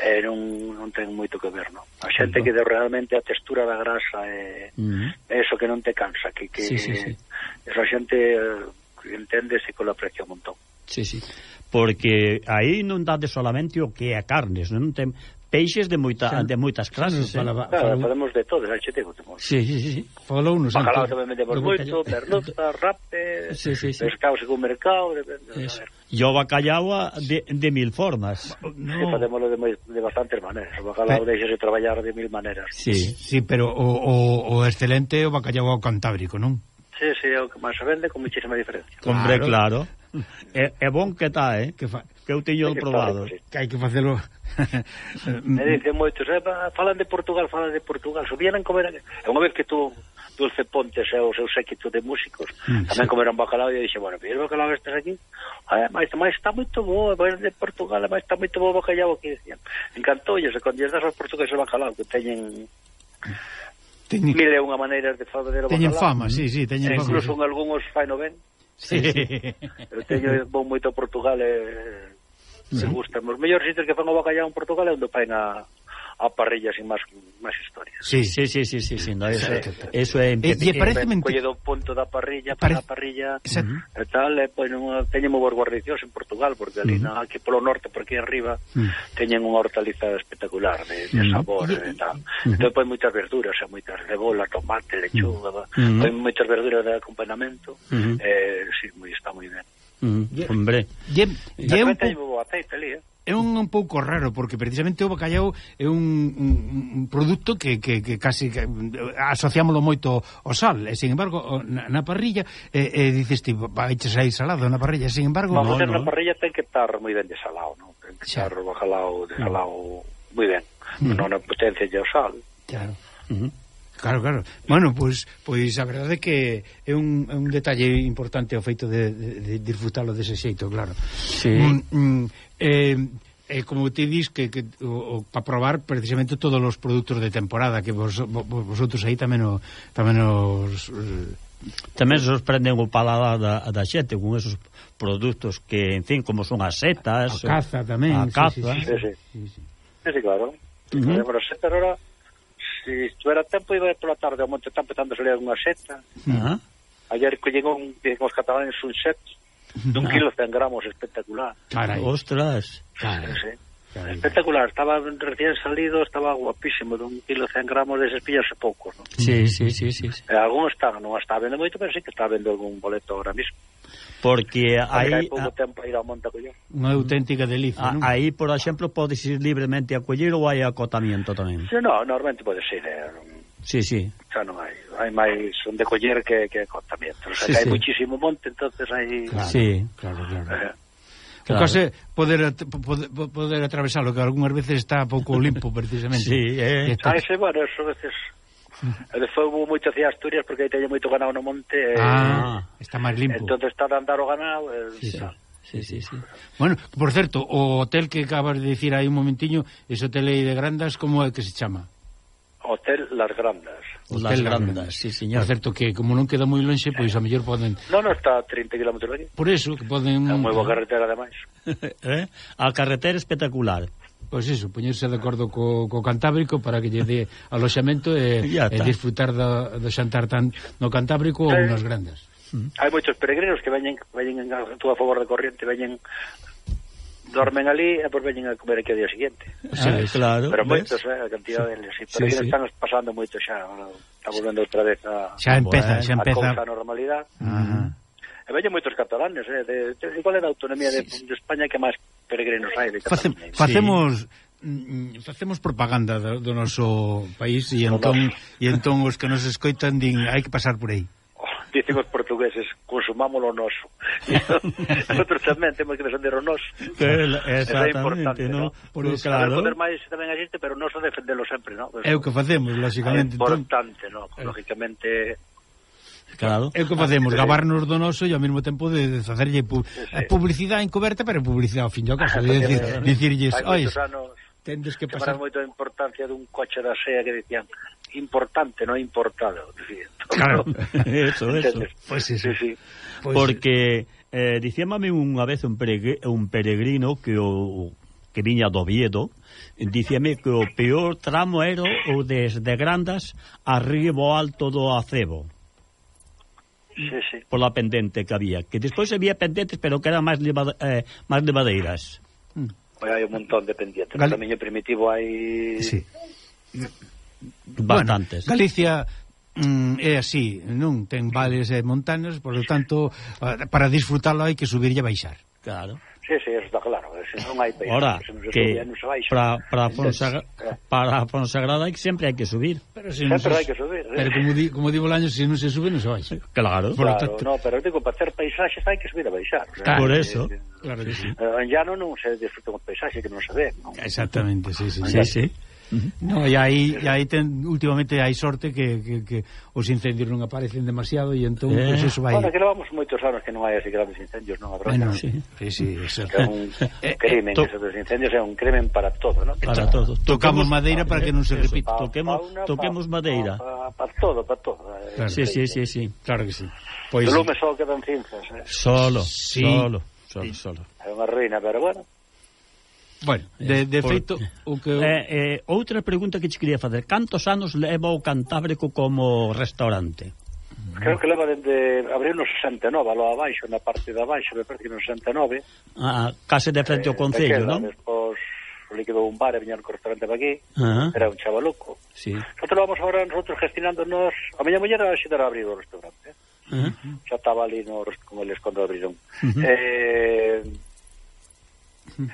eh, non, non ten moito que ver, non? A xente claro. que de, realmente a textura da grasa eh, e mm. eso que non te cansa, que... que sí, sí, sí. Esa xente eh, enténdese que lo aprecia un montón. Sí, sí. Porque aí non dade solamente o que é a carnes, non ten peixes de moita sí. de moitas clases. Sí, sí. Para, para, claro, de todo, xa te temos. Sí, sí, sí. Falou nos Bacalao tamén vendemos moito, pernocta, rape, sí, sí, sí. pescado según mercado, depende. E o bacallau de, de mil formas. No. Facémoslo de, de bastantes maneras. O bacallao eh. deixase traballar de mil maneras. Sí, sí, pero o, o, o excelente o bacallau ao cantábrico, non? Sí, ese é o que máis se vende con muchísima diferencia. Claro. Hombre, claro. É, é bon que está, eh? Que, fa... que eu teño que probado. Está, que hai que facelo... Me dicen moitos, eh, falan de Portugal, falan de Portugal. subieran a comer... É unha vez que tú Dulce Pontes e o seu séquito de músicos mm, tamén sí. comeron bacalao e dixe, bueno, pero bacalao estes aquí? Ademais, máis está moito bo, máis de Portugal, máis está moito bo bacalao que dicían. Encantoulles, e con días das os portugueses bacalao que teñen... Mm Teñen... Mil e unha maneiras de fazer o bacalao. Teñen fama, sí, sí, teñen fama. Incluso en algúns fai no ben. Sí, sí. Eu teño, vou moito a Portugal e... Se gustan. Os mellores sitios que fan o bacallau en Portugal é onde faen a, a parrillas e máis, máis historias. Sí, sí, sí, sí, sí, sí no, eso, eso é... E, e parece mentira. do punto da parrilla, para a parrilla, Exacto. e tal, eh, e pois non teñen moi guardicións en Portugal, porque ali, uh -huh. na, que polo norte, por aquí arriba, uh -huh. teñen unha hortaliza espectacular de, de sabor uh -huh. e tal. Uh -huh. Entón, pois, moitas verduras, e moitas cebola, tomate, lechuga, uh -huh. pois, moitas verduras de acompañamento, uh -huh. eh, sí, moi, está moi ben. Mm, hombre. Lle, lle un pouco aceite ali, eh é un, un pouco raro porque precisamente o bacallau é un, un, un produto que, que, que casi que eh, asociámoslo moito ao sal e sin embargo na, na parrilla eh, e dices ti vaiches aí salado na parrilla sin embargo no, no, no. na parrilla ten que estar moi ben de salado no? ten que estar o bacalao de salado mm. moi ben mm. non a potencia de sal claro uh. Claro, claro. Bueno, pois, pois a verdade é que é un, é un detalle importante o feito de, de, de disfrutalo dese xeito, claro. Sí. Mm, mm, eh, eh, como te dis que, que o, o, para probar precisamente todos os produtos de temporada que vos, vos, vosotros aí tamén o, tamén os eh... tamén sorprenden o paladar da, da xente con esos produtos que, en fin, como son as setas a caza tamén a caza. Sí, sí, sí. Sí, sí. Sí, sí. sí, sí claro uh -huh. as setas ahora si estuvera tempo iba pola tarde ao monte está empezando a salir unha seta uh -huh. ayer collín un, os catalanes un set dun kilo 100 gramos espectacular Carai. ostras Carai. Sí, sí. Carai. espectacular, estaba recién salido estaba guapísimo, dun kilo 100 gramos deses pillase pouco ¿no? sí, sí, sí, sí, sí. Eh, algún está, non está vendo moito pero sí que está vendo algún boleto ahora mismo porque aí pouco tempo ir ao monte acoller. Unha auténtica delicia, non? Aí, por exemplo, podes ir libremente a coller ou hai acotamiento tamén? Sí, no, normalmente pode ser. Eh, sí, sí. Xa non hai, hai máis onde coller que, que acotamiento. O sea, sí, que hai sí. muchísimo monte, entonces hai... Claro, sí, claro, claro. Eh, Claro. Case poder, at poder, poder atravesarlo, que algunhas veces está pouco limpo, precisamente. sí, eh. Está... Ah, ese, bueno, eso veces Eh, e despois hubo moito hacia Asturias porque aí teño moito ganado no monte. Eh, ah, eh, está máis limpo. Entón está de andar o ganado. Eh, sí, sí. Sí, sí, sí. Bueno, por certo, o hotel que acabas de dicir aí un momentiño, ese hotel aí de Grandas, como é que se chama? Hotel Las Grandas. Hotel Las Grandas, sí, señor. Por certo, que como non queda moi lonxe, pois a mellor poden... Non, non, está a 30 km de aquí. Por eso, que poden... É moi boa carretera, ademais. eh? A carretera espectacular. Pois iso, poñerse de acordo co, co Cantábrico para que lle dé aloxamento e, e disfrutar do, do xantar tan no Cantábrico ou eh, nos grandes. Mm. Hai moitos peregrinos que veñen, veñen en a túa favor de corriente, veñen dormen ali e por veñen a comer aquí ao día seguinte. Sí, ah, claro. Pero moitos, eh, a cantidad sí. deles. Sí, pero sí, sí. están pasando moito xa, está volvendo outra vez a, xa empeza, a, xa empeza. a normalidade. Uh -huh. E veñen moitos catalanes, eh, de, de, igual é da autonomía sí. de, de España que máis peregrinos hai de Cataluña. Facemos sí facemos propaganda do, do noso país e entón, e entón os que nos escoitan din hai que pasar por aí oh, dicen os portugueses, consumámolo noso. Nosotros tamén temos que defender o noso. É importante, ¿no? Por pues, claro, o poder máis tamén existe, pero noso defendelo sempre, ¿no? Pues, é o que facemos, lógicamente. É entón- importante, ¿no? Eh. Lógicamente Claro. É o que facemos, gabarnos do noso e ao mesmo tempo de, de facerlle pu sí. Eh, publicidade encoberta, pero publicidade ao fin de caso, ah, de, decir, dicirlles, "Oi, tendes que pasar moito a importancia dun coche da SEA que decían importante, non importado, decían. Claro, eso, eso. Pois pues, sí, sí, sí. Pues, Porque eh dicíamame unha vez un un peregrino que o que viña do Oviedo, dicíame que o peor tramo era o desde Grandas arriba ao alto do Acebo sí, sí. pola pendente que había. Que despois había pendentes, pero que eran máis, leva, eh, máis levadeiras. Pois hai un montón de pendentes. Gal... No camiño primitivo hai... Sí. Bastantes. Bueno, Galicia mm, é así, non ten vales e montanas, por lo tanto, ah, para disfrutarlo hai que subir e baixar. Claro. Sí, sí, eso está claro se non hai peixe, Ora, se non se que para, para, Fonsagra, eh. para Fonsagrada sempre hai que subir. Pero se non sempre se, hai que subir. Eh. Pero como, di, como di Bolaños, se non se sube, non se vai. Claro, claro tanto... no, pero digo, para ter paisaxes hai que subir a baixar. ¿eh? Claro, por eso. Eh, claro que sí. Eh, en llano non se disfruta un paisaxe que non se ve. Non? Exactamente, sí, sí. sí, sí. sí. No, e aí, e aí ten, últimamente hai sorte que, que, que os incendios non aparecen demasiado e entón eh. pues eso vai. Bueno, que levamos moitos anos que non hai así grandes incendios, non habrá. Bueno, sí, sí, sí, eso. Que é un eh, crimen, eh, eso dos incendios é un crimen para todo, ¿no? Para todo. Tocamos madeira para que non se repita. Toquemos, fauna, toquemos madeira. Para pa, todo, para todo. Claro. Sí, sí, sí, sí, claro que sí. Pois pues, lume só quedan cinzas, eh. Solo, sí. solo, solo, solo. É unha ruína, pero bueno. Bueno, de, eh, de por... feito o que eu... eh, eh, outra pregunta que che quería facer, cantos anos leva o Cantábrico como restaurante? Creo que leva desde abril no 69, alo abaixo, na parte de abaixo, me parece que no 69. Ah, case de frente eh, ao Concello, non? Despois liquidou un bar e viñar co restaurante para aquí. Uh -huh. Era un chavaluco. Sí. Nosotros vamos agora nosotros gestionándonos... A miña muller a xidar a abrir o restaurante. Eh. Uh -huh. Xa estaba ali no, como eles cando abriron. Uh -huh. Eh... Uh.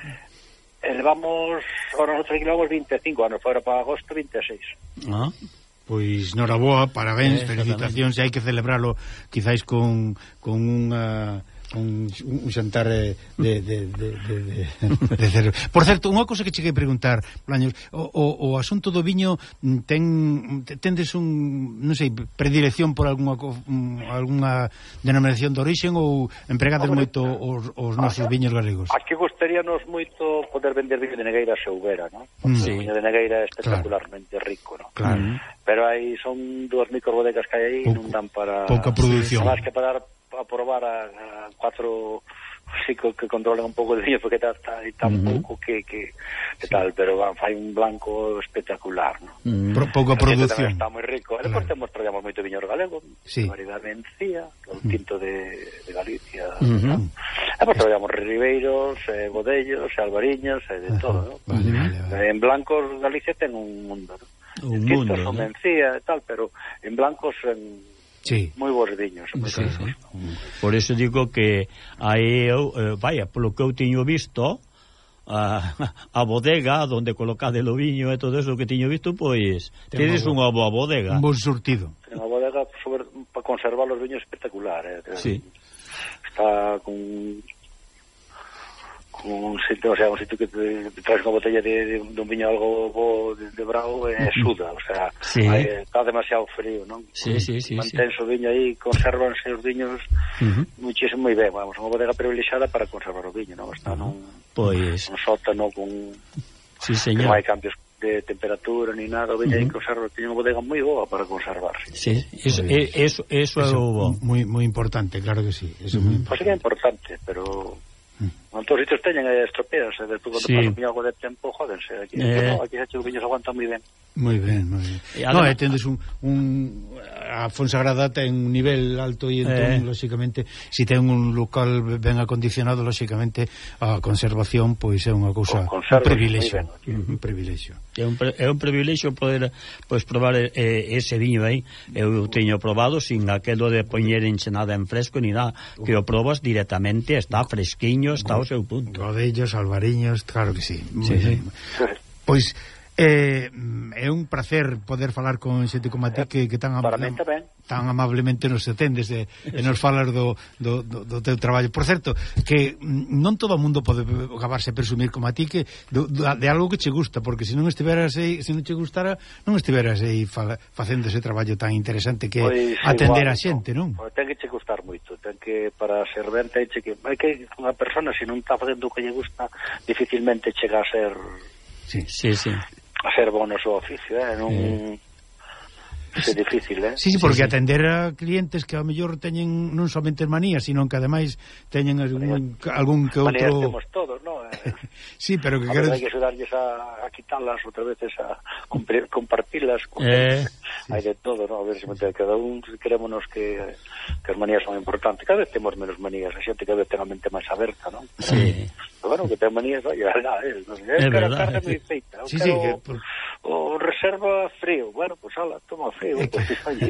Elevamos, agora aquí levamos 25 anos, ah, fora para agosto 26. Ah, pois noraboa, parabéns, eh, felicitacións, e hai que celebrarlo quizáis con, con unha un, un xantar de, de, de, de, de, de cerro. Por certo, unha cousa que cheguei a preguntar, Plaños, o, o, o asunto do viño mm, ten tendes un, non sei, predilección por algunha mm, algunha denominación de orixen ou empregades Hombre, moito os, os nosos viños galegos? Aquí gustaríanos moito poder vender viño de Negueira se houbera, non? Mm. Sí. O viño de Negueira é espectacularmente claro. rico, non? Claro. Pero aí son dúas microbodegas que hai aí non dan para... Pouca produción. Además que para a probar a, a cuatro sí que, que controlan un pouco de viño porque está, está, está un pouco que, que, que sí. tal, pero van, fai un blanco espectacular, ¿no? Mm. Pro, Pouca produción. Está moi rico. Claro. E depois temos traíamos moito viño galego, sí. variedade Mencía, o tinto de, de Galicia, uh -huh. ¿no? E depois traíamos ribeiros, eh, bodellos, albariños, eh, de todo, ¿no? Vale, vale, vale. En blancos Galicia ten un mundo, ¿no? Un mundo, son ¿no? Mencía e tal, pero en blancos en sí. moi bons viños. Moi sí, sí. Por eso digo que aí eu, eh, vaya, polo que eu tiño visto, a, a bodega onde colocade o viño e todo eso que tiño visto, pois tedes unha boa bodega. Un bon surtido. Ten unha bodega sobre, para conservar os viños espectacular, eh. Sí. Está con un sitio, o sea, un sitio que te, te traes unha botella de, de, de un viño algo bo, de, de bravo eh, mm. suda, o sea, sí. hay, está demasiado frío, non? Mm, sí, sí, sí, Mantense sí. o viño aí, consérvanse os viños uh -huh. muchísimo moi ben, vamos, unha bodega privilexiada para conservar o viño, non? Está nun, pois... un sótano con... Sí, señor. Non hai cambios de temperatura ni nada, veña aí uh -huh. conserva, tiña unha bodega moi boa para conservarse. Sí, eso, eh, eso, eso, eso é o bo. Moi, moi importante, claro que sí. Eso uh -huh. é moi importante. Pois pues é importante, pero En todos sitios teñen e estropeas, e despois, sí. cando sí. pasa algo de tempo, jódense. Aquí, eh... no, aquí se che o aguanta moi ben. Moi ben, moi ben. Non, no, e tendes un, un a Fonsagrada ten un nivel alto e entón, eh. lóxicamente, se si ten un local ben acondicionado, lóxicamente a conservación pois é unha cousa un privilexio, un privilexio. É un, pre, é un privilexio poder pois probar eh, eh ese viño aí. Eu teño probado sin aquelo de poñer enche nada en fresco ni nada, que o probas directamente, está fresquiño, está ao seu punto. Godellos, albariños, claro que sí. sí, sí. Pois Eh, mm, é un placer poder falar con xente como a ti eh, que, que tan, am, tan amablemente nos atendes e, e nos falas do, do, do, do teu traballo. Por certo, que mm, non todo o mundo pode acabarse a presumir como a ti que do, do, de algo que che gusta, porque se non estiveras aí, se non che gustara, non estiveras aí fa, facendo ese traballo tan interesante que pois, atender igual, a xente, non? non? Ten que che gustar moito, ten que para ser ben ten que hai que unha persona se non está facendo o que lle gusta, dificilmente chega a ser Sí, sí, sí a ser bon no seu oficio, eh? non... É difícil, eh? Sí, sí, porque sí, sí. atender a clientes que ao mellor teñen non somente manías, sino que ademais teñen algún, algún que outro... Manías temos todos, non? Eh, sí, pero que quero... Hai que axudarlles a, a quitarlas outra vez, a cumplir, compartirlas. Con... Eh, sí. Hai de todo, non? A ver se sí, cada un querémonos que, que as manías son importantes. Cada vez temos menos manías, a xente cada vez ten a mente máis aberta, non? Sí. Pero bueno, que ten manías, oye, a verdade, eh, non é? Eh, é verdade. Carne moi feita, sí, sí, que, por... o reserva frío. Bueno, pues ala, toma frío, é pues, que, oye.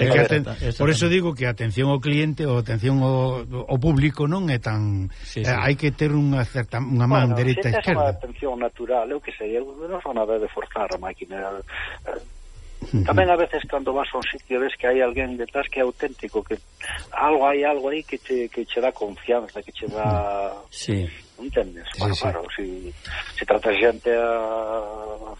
É que aten... Por eso digo que a atención ao cliente ou atención ao, ao público non é tan sí, eh, sí. Eh, hai que ter unha certa unha man bueno, dereita e esquerda. Bueno, atención natural, eu que sei, eu non son nada de forzar a máquina eh, Tamén a veces cando vas a un sitio ves que hai alguén detrás que é auténtico, que algo hai algo aí que che, que che dá confianza, que che dá... Sí entendes? Sí, bueno, sí. claro, si, si trata xente eh, a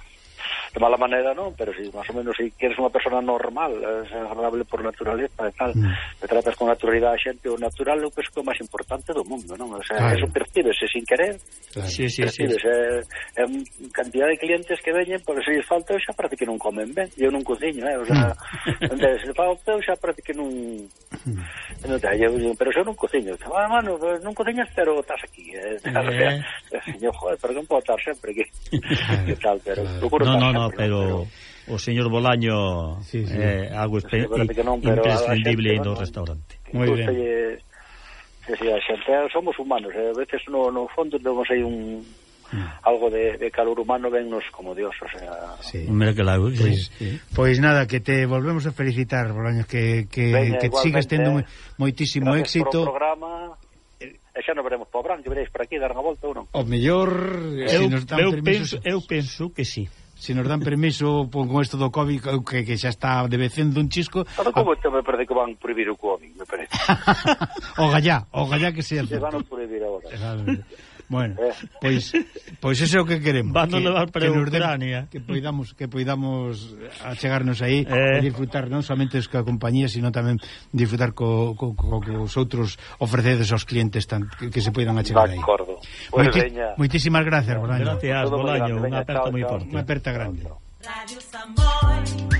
de mala maneira non, pero si máis ou menos si queres unha persona normal, eh, es agradable por naturaleza e tal, mm. te tratas con naturalidade a xente, o natural eu penso que é o máis importante do mundo, non? O sea, claro. eso percibese sin querer. Claro. Sí, sí, percibes, sí. Eh, eh, cantidad de clientes que veñen, porque se lles falta, eu xa parece que non comen ben, eu non cociño, eh, o sea, mm. entonces, se falta, eu xa parece que non... Mm. non te, eu, pero eu non cociño, ah, mano, non cociñas, pero estás aquí, eh, eh. o sea, eh. eu, joder, pero non podo estar sempre aquí, que tal, pero claro. procuro no, no, no, programa, pero o señor Bolaño sí, sí. Eh, algo non, imprescindible gente, no restaurante. Moi ben. Que si a xente somos humanos, eh, a veces no, no fondo temos aí un mm. algo de, de calor humano vennos como Dios, o sea... Sí. Mira que la... Pois pues, sí. pois nada, que te volvemos a felicitar, Bolaños, que, que, Venga, que sigas tendo eh, moitísimo éxito. Programa eh, e xa non veremos para o verán, que veréis por aquí dar unha volta ou non. O oh, mellor, eu, si eu, penso, eu penso que sí se nos dan permiso con isto do COVID que, que xa está debecendo un chisco Pero como a... me parece que van prohibir o COVID me parece. O gallá, o gallá que se, se van a prohibir agora Bueno, eh. pois pois ese é o que queremos. Vando que, levar para que Ucrania. De, que poidamos que poidamos achegarnos aí eh. e disfrutar non somente os que a compañía, sino tamén disfrutar co, co, co, co os outros ofrecedes aos clientes tan, que, que se poidan achegar aí. De acordo. Pues Moiti, veña. moitísimas gracias, Bolaño. Gracias, Bolaño. Unha aperta moi forte. Unha aperta grande. Radio Samboy.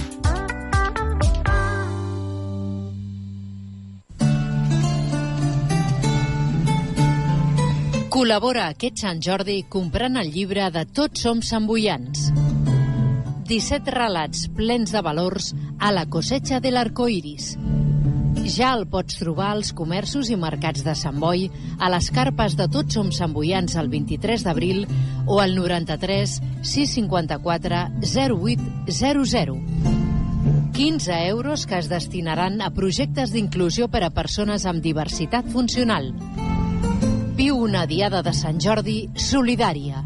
Col·labora aquest Sant Jordi comprant el llibre de Tots som samboians. 17 relats plens de valors a la cosecha de l'arcoiris. Ja el pots trobar als comerços i mercats de Sant Boi, a les carpes de Tots som samboians el 23 d'abril o al 93 654 0800. 15 euros que es destinaran a projectes d'inclusió per a persones amb diversitat funcional. Viu una diada de Sant Jordi solidària.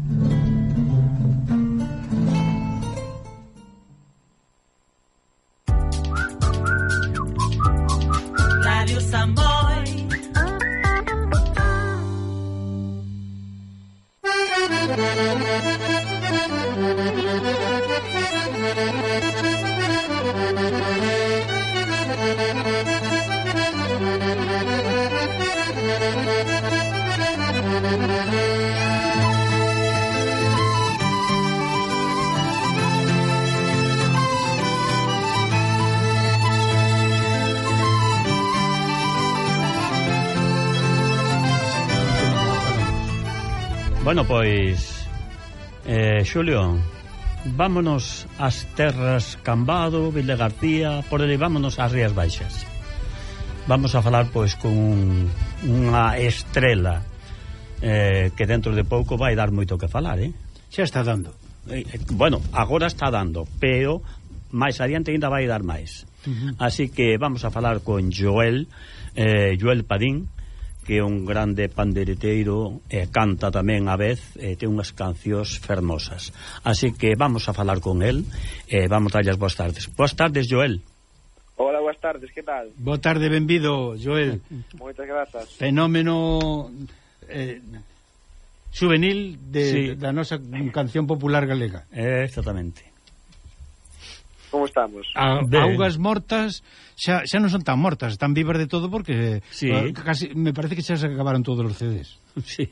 Xulión. Vámonos ás terras Cambado, Vila García, por ele, vámonos ás Rías Baixas. Vamos a falar pois con un, unha estrela eh, que dentro de pouco vai dar moito que falar, eh? Xa está dando. Eh, eh bueno, agora está dando, pero máis adiante ainda vai dar máis. Uh -huh. Así que vamos a falar con Joel, eh, Joel Padín, que é un grande pandereteiro e canta tamén a vez e ten unhas cancións fermosas. Así que vamos a falar con el e eh, vamos a darlle as boas tardes. Boas tardes, Joel. Hola, boas tardes, que tal? Boa tarde, benvido, Joel. Moitas grazas. Fenómeno eh, juvenil de, sí. da nosa canción popular galega. Eh, exactamente como estamos. A, augas mortas xa, xa non son tan mortas, están vivas de todo porque sí. Ah, casi, me parece que xa se acabaron todos os CDs. Sí.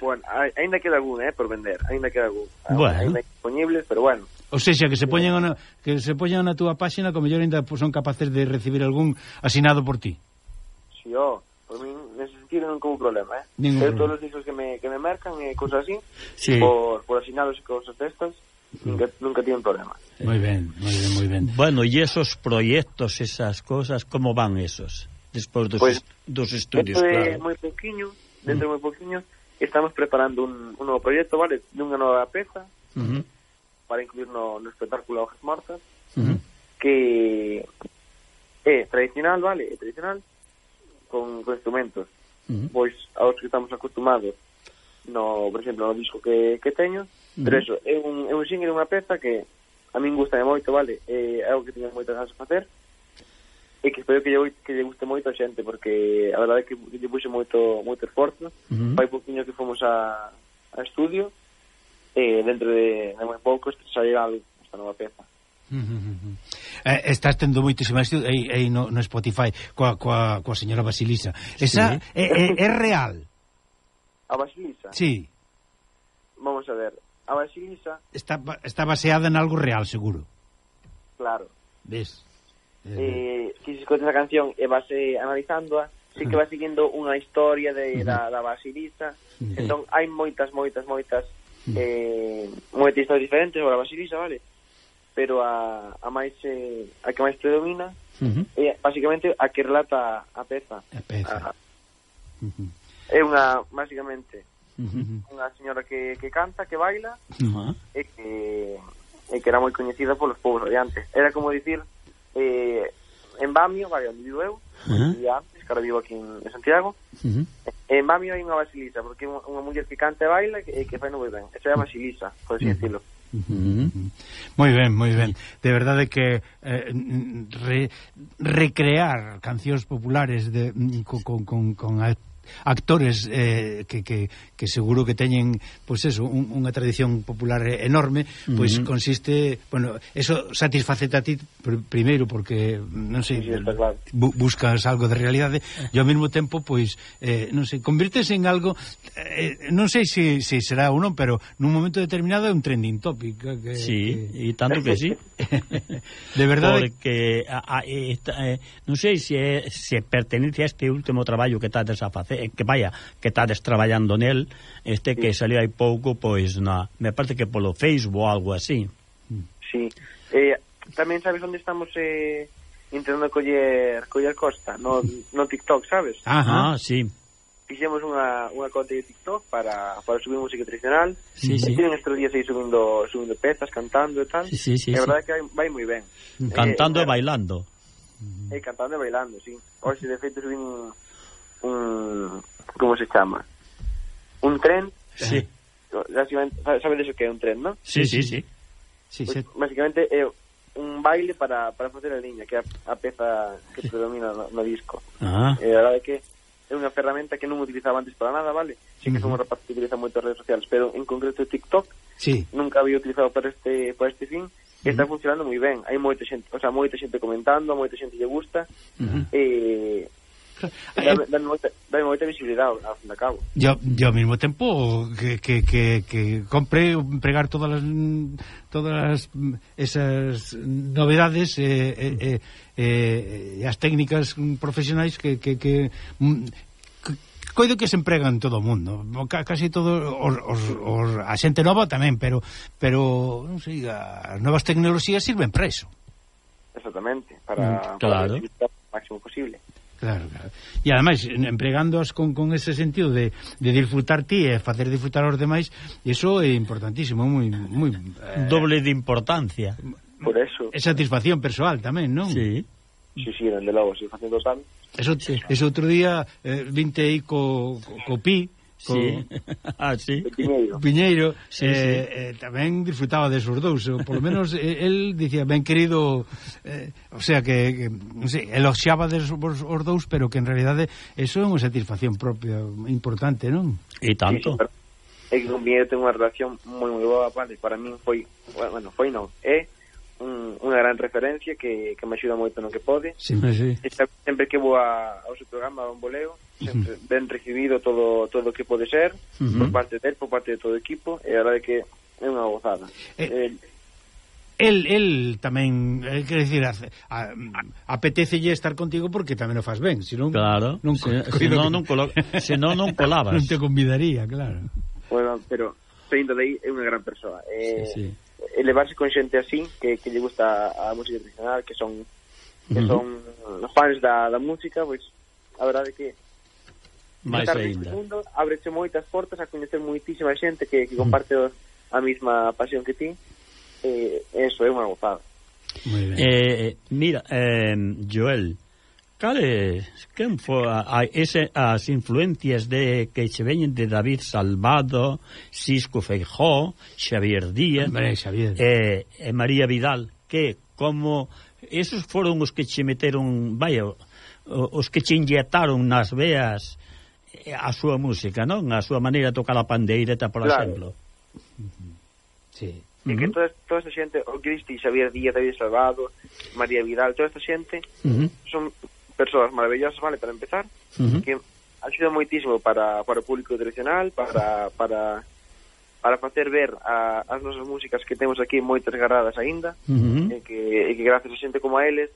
Bueno, ainda queda algún, eh, por vender, ainda queda algún. Bueno. Ainda disponibles, pero bueno. O sea, que se poñan na, que se poñan na túa páxina, como mellor ainda son capaces de recibir algún asinado por ti. Si, sí, oh, por min nese sentido non como problema, eh. Ningún eu problema. todos os discos que me, que me mercan e eh, cousas así, sí. por, por asinados e cousas destas, nunca, nunca tiven problema. Moi ben, moi ben, moi ben. Bueno, e esos proxectos, esas cosas, como van esos? Despois dos, pues, dos estudios, claro. moi pequeño, dentro mm. moi pequeño, estamos preparando un, un novo proxecto, vale, dunha nova peza, uh -huh. para incluir no, no espectáculo Hojas Mortas, uh -huh. que é tradicional, vale, é tradicional, con, con instrumentos, uh -huh. pois aos que estamos acostumados no, por exemplo, no disco que, que teño, uh pero eso, é un, é un single, unha peza que a min gusta moito, vale, é algo que teño moitas ganas de facer, e que espero que lle, que lle guste moito a xente, porque a verdade é que lle puxe moito, moito esforzo, uh fai poquinho que fomos a, a estudio, e dentro de, de moi pouco sairá esta nova peza. Uh eh, estás tendo moitísimo aí, aí no, no Spotify coa, coa, coa señora Basilisa. Esa sí. é, é, é real? a Basilisa. Sí. Vamos a ver, a Basilisa... Está, está baseada en algo real, seguro. Claro. Ves? Eh, eh, que se escoita esa canción e vas eh, analizándoa, sí que va seguindo unha historia de, da, da Basilisa. Entón, hai moitas, moitas, moitas eh, moitas historias diferentes sobre a Basilisa, vale? Pero a, a máis eh, a que máis predomina uh -huh. é basicamente a que relata a peza. A peza. A, uh -huh. É unha, basicamente, unha señora que, que canta, que baila, uh -huh. e que e que era moi coñecida polos povos antes. Era como dicir, eh, en Bamio, vale, onde vivo eu, uh -huh. e antes, que ahora vivo aquí en Santiago, uh -huh. en Bamio hai unha basilisa, porque unha, unha muller que canta e baila e que fai no ben. Esa é a basilisa, por así uh -huh. decirlo. Moi ben, moi ben. De verdade que eh, re, recrear cancións populares de, mm, con, con, con a actores eh, que, que, que seguro que teñen pois pues eso, un, unha tradición popular enorme, pois pues uh -huh. consiste, bueno, eso satisfacete a ti pr primeiro porque non sei, sí, claro. bu buscas algo de realidade e ao mesmo tempo pois pues, eh, non sei, convirtes en algo eh, non sei se si, si será ou non, pero nun momento determinado é un trending topic eh, que, Sí, que... e tanto que sí. de verdade porque a, a, esta, eh, non sei se, se pertenece a este último traballo que estás a facer que, que vaya, que estades traballando nel, este que sí. saliu hai pouco, pois, na, me parece que polo Facebook ou algo así. Sí. Eh, tamén sabes onde estamos... Eh intentando coller coller costa no, no TikTok, sabes? Ajá, ¿no? sí. Fixemos unha, unha conta de TikTok para, para subir música tradicional. Sí, sí. Tienen estes días aí subindo, subindo pezas, cantando e tal. Sí, sí, sí, é sí. verdade que vai, vai moi ben. Cantando eh, e bailando. Eh, cantando e bailando, sí. Hoxe, de feito, subín un como se chama? Un tren. Sí. Sabedes o que é un tren, non? Sí, sí, sí. sí pues, sí. Básicamente é un baile para, para facer a liña, que é a, a peza que predomina no, no disco. Ah. E eh, a verdade que é unha ferramenta que non utilizaba antes para nada, vale? Sí que somos rapaz que utiliza moitas redes sociales, pero en concreto TikTok sí. nunca había utilizado para este, para este fin, que está funcionando moi ben. Hai moita xente, o sea, moita xente comentando, moita xente lle gusta. Uh -huh. eh, dame, dame, moita, dame moita visibilidade ao fin da cabo. Yo, ao mesmo tempo que, que, que, que compre empregar todas as, todas esas novedades e eh, eh, eh, as técnicas profesionais que, que, que mm, coido que se empregan todo o mundo, casi todo os, os, os, a xente nova tamén, pero pero non sei, as novas tecnoloxías sirven preso. Exactamente, para, mm, claro. para o máximo posible. Claro, claro. E ademais, empregándoas con, con ese sentido de, de disfrutar ti e facer disfrutar aos demais, iso é importantísimo, moi... moi eh... Doble de importancia. Por eso. E satisfacción persoal tamén, non? Sí. Sí, sí, dende logo, se facendo tal... Eso, eso outro día eh, vinte aí co, co, co Pi, Sí. ah, sí. Piñeiro. Piñeiro sí, eh, sí. Eh, tamén disfrutaba de esos dous, polo menos eh, el dicía ben querido, eh, o sea que, que non sei, eloxiaba de os, os dous, pero que en realidade eso é unha satisfacción propia importante, non? E tanto. Sí, é que con Piñeiro ten unha relación moi moi boa, vale, para min foi, bueno, foi non, é un, unha gran referencia que, que me axuda moito no que pode. Sí, sí. E sempre que vou a, ao seu programa, a Boleo, sempre eh, ben recibido todo todo o que pode ser uh -huh. por parte del, por parte de todo o equipo e a de que é unha gozada eh, el, el, el tamén eh, quer decir a, a, apetecelle estar contigo porque tamén o faz ben senón, claro, non, se, se non, non, colo, se non, non colabas non te convidaría, claro bueno, pero saindo de aí é unha gran persoa eh, sí, sí. elevarse con xente así que, que lle gusta a música tradicional que son que uh -huh. son fans da, da música pois pues, a verdade que máis aínda. mundo, ábrese moitas portas a coñecer moitísima xente que, que mm. comparte mm. a mesma pasión que ti. Eh, eso é unha gozada. Eh, eh, mira, eh, Joel, cales, quen foi a, a ese, as influencias de que se veñen de David Salvado, Cisco Feijó, Xavier Díaz Hombre, Xavier. Eh, e María Vidal, que como esos foron os que che meteron, vaya, os que che inyectaron nas veas a súa música, non? A súa maneira de tocar a pandeireta, por claro. exemplo. Sí. E que toda, toda esta xente, o Cristi, Xavier Díaz, David Salvado, María Vidal, toda esta xente, uh -huh. son persoas maravillosas, vale, para empezar, uh -huh. que axuda moitísimo para, para o público tradicional, para, para, para facer ver a, as nosas músicas que temos aquí moitas garradas aínda, uh -huh. e, que, e que gracias a xente como a eles,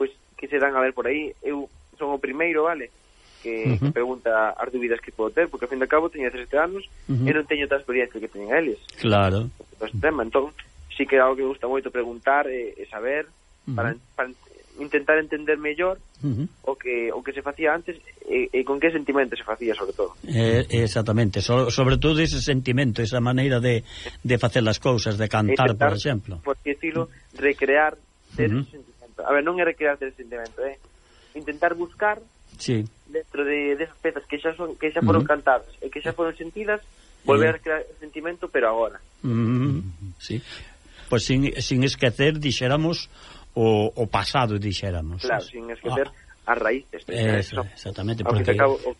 pois, que se dan a ver por aí, eu son o primeiro, vale, que, uh -huh. que pregunta as dúbidas que podo ter, porque ao fin de cabo teño 17 anos uh -huh. e non teño tanta experiencia que teñen eles. Claro. Este tema, entón, sí que é algo que me gusta moito preguntar e, e saber uh -huh. para, para intentar entender mellor uh -huh. o que o que se facía antes e, e con que sentimento se facía sobre todo. Eh, exactamente, so, sobre todo ese sentimento, esa maneira de, de facer as cousas, de cantar, intentar, por exemplo. Por que estilo recrear uh -huh. sentimento. A ver, non é recrear ese sentimento, é eh? intentar buscar Sí dentro de desas pezas que xa son que xa foron uh -huh. cantadas e que xa foron sentidas, volver uh -huh. a crear sentimento pero agora. Uh -huh. Sí. Pois sin, sin esquecer, dixéramos o, o pasado, dixéramos. Claro, sin esquecer ah. a raíz deste. Eso, exactamente, porque... Ao acabo, o,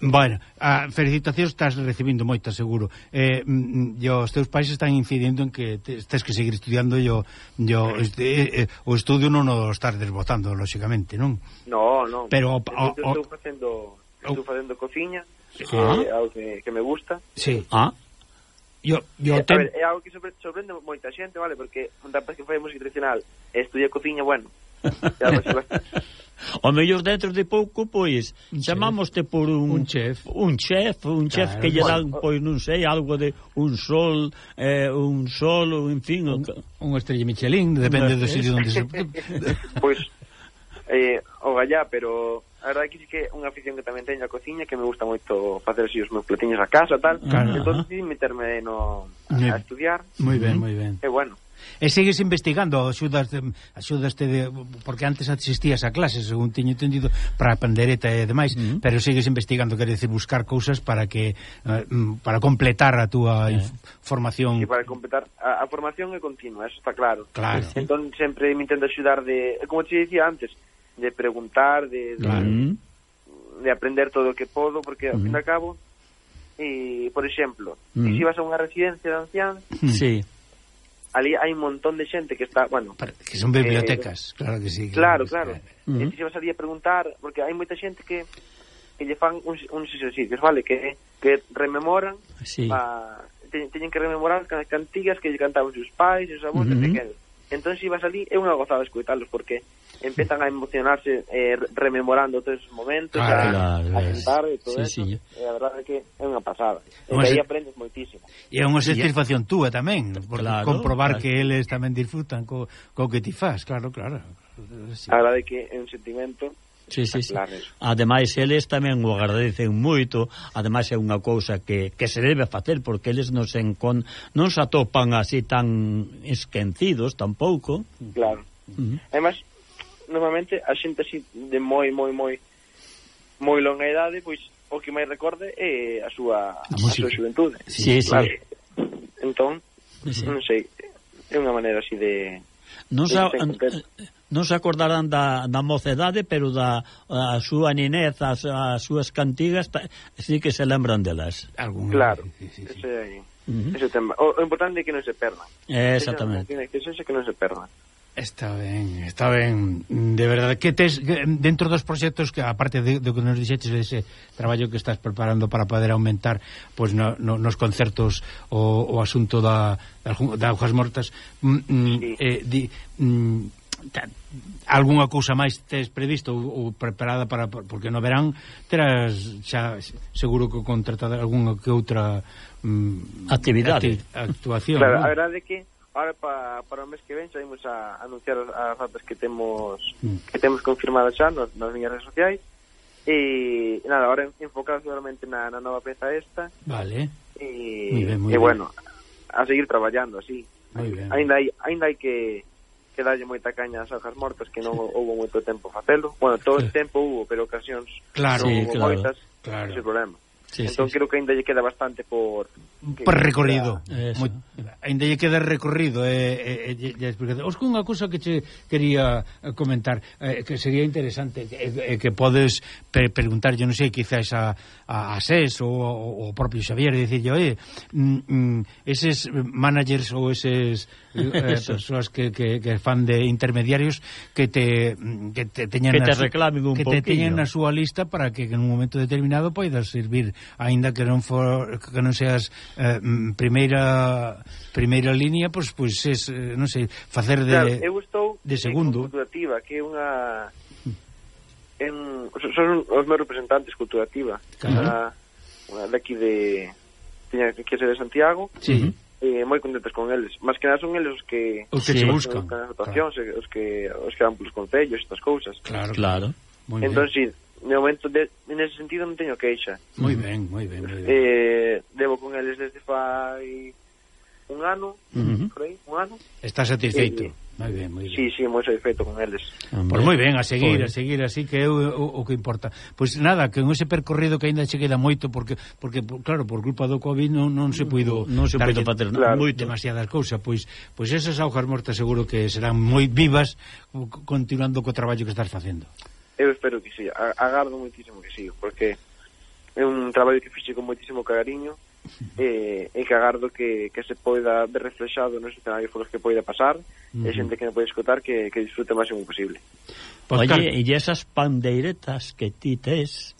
Bueno, a felicitacións estás recibindo moitas, seguro. Eh, mm, mm, e os teus pais están incidindo en que te, tens que seguir estudiando e o, yo, este, eh, o estudio non o estás desbotando, lóxicamente, non? No, non. Pero o, o, o, estou facendo, estou facendo cociña, sí. ah. é algo que, que me gusta. Sí. Eh, ah. Yo, yo eh, ten... ver, é algo que sobre, sorprende moita xente, vale? Porque un rapaz que fai música tradicional estudia cociña, bueno, xa O mellor dentro de pouco, pois, un chamámoste por un... Un chef. Un chef, un chef claro, que lle dan, bueno, pois, non sei, algo de un sol, eh, un sol, en fin... Un, un estrella Michelin, depende do sitio onde se... pois, eh, o gallá, pero a verdade que sí que é unha afición que tamén teño a cociña que me gusta moito facer así os meus platiños a casa tal, claro, entón uh meterme no, a, a estudiar. Moi ben, moi ben e bueno E segues investigando, axudaste, axudaste de, porque antes asistías a clases, según teño entendido, para a pandereta e demais, uh -huh. pero segues investigando, quer decir, buscar cousas para que eh, mm, para completar a túa eh. formación. E para completar a, a formación é continua, eso está claro. Claro. Entón sempre me intento axudar de, como te dicía antes, de preguntar, de claro. de, de aprender todo o que podo, porque ao uh fin e cabo, e, por exemplo, uh se si vas a unha residencia de ancianos, sí ali hai un montón de xente que está, bueno... Para, que son bibliotecas, eh, claro que sí. Que claro, claro. Uh -huh. E se vas a preguntar, porque hai moita xente que que lle fan uns, uns exercicios, vale? Que, que rememoran sí. a, te, teñen que rememorar as cantigas que lle cantaban os seus pais, os avós, uh -huh. e entón se ibas ali é unha gozada escuitarlos porque empezan a emocionarse eh, rememorando todos esos momentos claro, a, claro, a sentar e todo sí, eso sí. e eh, a verdade é que é unha pasada e aí se... aprendes moitísimo e é unha satisfacción túa tamén por claro, comprobar claro. que eles tamén disfrutan co, co que ti faz, claro, claro, sí. a verdade que é un sentimento sí, sí, sí. Ademais, eles tamén o agradecen moito, ademais é unha cousa que, que se debe facer, porque eles non se, encon, non se atopan así tan esquecidos tampouco. Claro. Uh -huh. Ademais, normalmente a xente así de moi, moi, moi moi longa idade, pois o que máis recorde é a súa, a, a súa xuventude. Sí, sí. Claro. Entón, sí. Entón, sí. non sei, é unha maneira así de... Non, de sa, non se acordarán da, da mocedade, pero da a súa ninez, as, as súas cantigas, sí que se lembran delas. Algún... Claro, sí, sí, sí. ese, uh -huh. ese tema. O, o importante é que non se perdan. Eh, exactamente. Que, que sexa que non se perdan. Está ben, está ben De verdade, que tes dentro dos proxectos que aparte de, do que nos dixetes ese traballo que estás preparando para poder aumentar pois no, no, nos concertos o, o asunto da, da, da Hojas Mortas mm, mm, sí. eh, di, mm, algunha cousa máis tes previsto ou, ou preparada para porque no verán terás xa seguro que contratada algunha que outra mm, actividade, acti, actuación. Claro, ¿no? a verdade é que Ahora pa, para o mes que ven xa imos a anunciar as datas que temos mm. que temos confirmadas xa nas, nas miñas redes sociais e nada, ahora enfocado seguramente na, na nova peza esta vale e, muy ben, muy e ben. bueno a seguir traballando así. Ainda hai, ainda hai que que dalle moita caña ás hojas mortas que non houbo moito tempo facelo. Bueno, todo o tempo hubo, pero ocasións claro, sí, hubo claro, moitas claro. ese problema. Sí, entón sí, creo que ainda lle queda bastante por... Que por recorrido. Moi, ainda lle queda recorrido. Eh, eh, eh, eh, Os cunha cousa que che quería eh, comentar, eh, que sería interesante, eh, eh, que podes pre preguntar, yo non sei, quizás a, a, a SES ou o propio Xavier, dicirlle, oye, mm, mm, eses managers ou eses eh, persoas que, que, que fan de intermediarios que te, que te teñan... Que te reclamen un que te teñan na súa lista para que en un momento determinado poidas servir aínda que non for que non seas eh, mm, primeira primeira línea, pois pois es, eh, non sei, facer de claro, eu estou de segundo. Culturativa, que é unha en, son os meus representantes culturativa. Claro. Unha daqui de tiña que ser de Santiago. Sí. Eh, moi contentos con eles. máis que nada son eles os que os que sí. buscan, buscan as claro. os que os que dan polos concellos, estas cousas. Claro, claro. Moi entón, bien. si, de momento de, nese sentido non teño queixa. Moi ben, moi ben, moi ben. Eh, debo con eles desde fai un ano, uh -huh. por aí, un ano. Está satisfeito. Eh, Moi ben, moi ben. Sí, sí, moi satisfeito con eles. Pois pues moi ben, a seguir, Foi. a seguir, así que é o, o, o que importa. Pois pues nada, que en ese percorrido que aínda che queda moito porque porque claro, por culpa do Covid non, non se puido non se puido facer claro. moito demasiadas cousas, pois pois esas augas mortas seguro que serán moi vivas continuando co traballo que estás facendo eu espero que sí, agardo moitísimo que sí, porque é un traballo que fixe con moitísimo cariño e, e que agardo que, que se poida ver reflexado nos escenarios polos que poida pasar. E xente que non pode escutar que, que disfrute o máximo posible. Oye, e esas pandeiretas que ti tes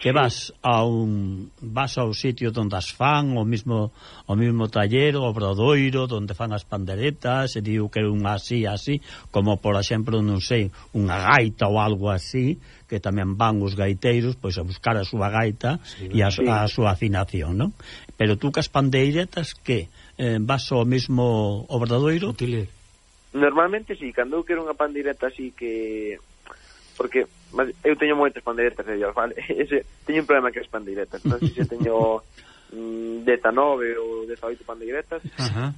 que vas a un vas ao sitio onde as fan, o mismo o mismo taller, o brodoiro, onde fan as panderetas, e diu que unha así, así, como por exemplo, non sei, unha gaita ou algo así, que tamén van os gaiteiros pois a buscar a súa gaita sí, e a, sí. a súa afinación, non? Pero tú cas pandeiretas que eh, vas ao mesmo obradoiro? Utile. Normalmente si, sí, cando eu quero unha pandireta así que porque Mas eu teño moitas pandiretas de Dios, vale? Ese, teño un problema que as pandiretas, Non sei se teño mm, 19 ou 18 pandiretas Ajá.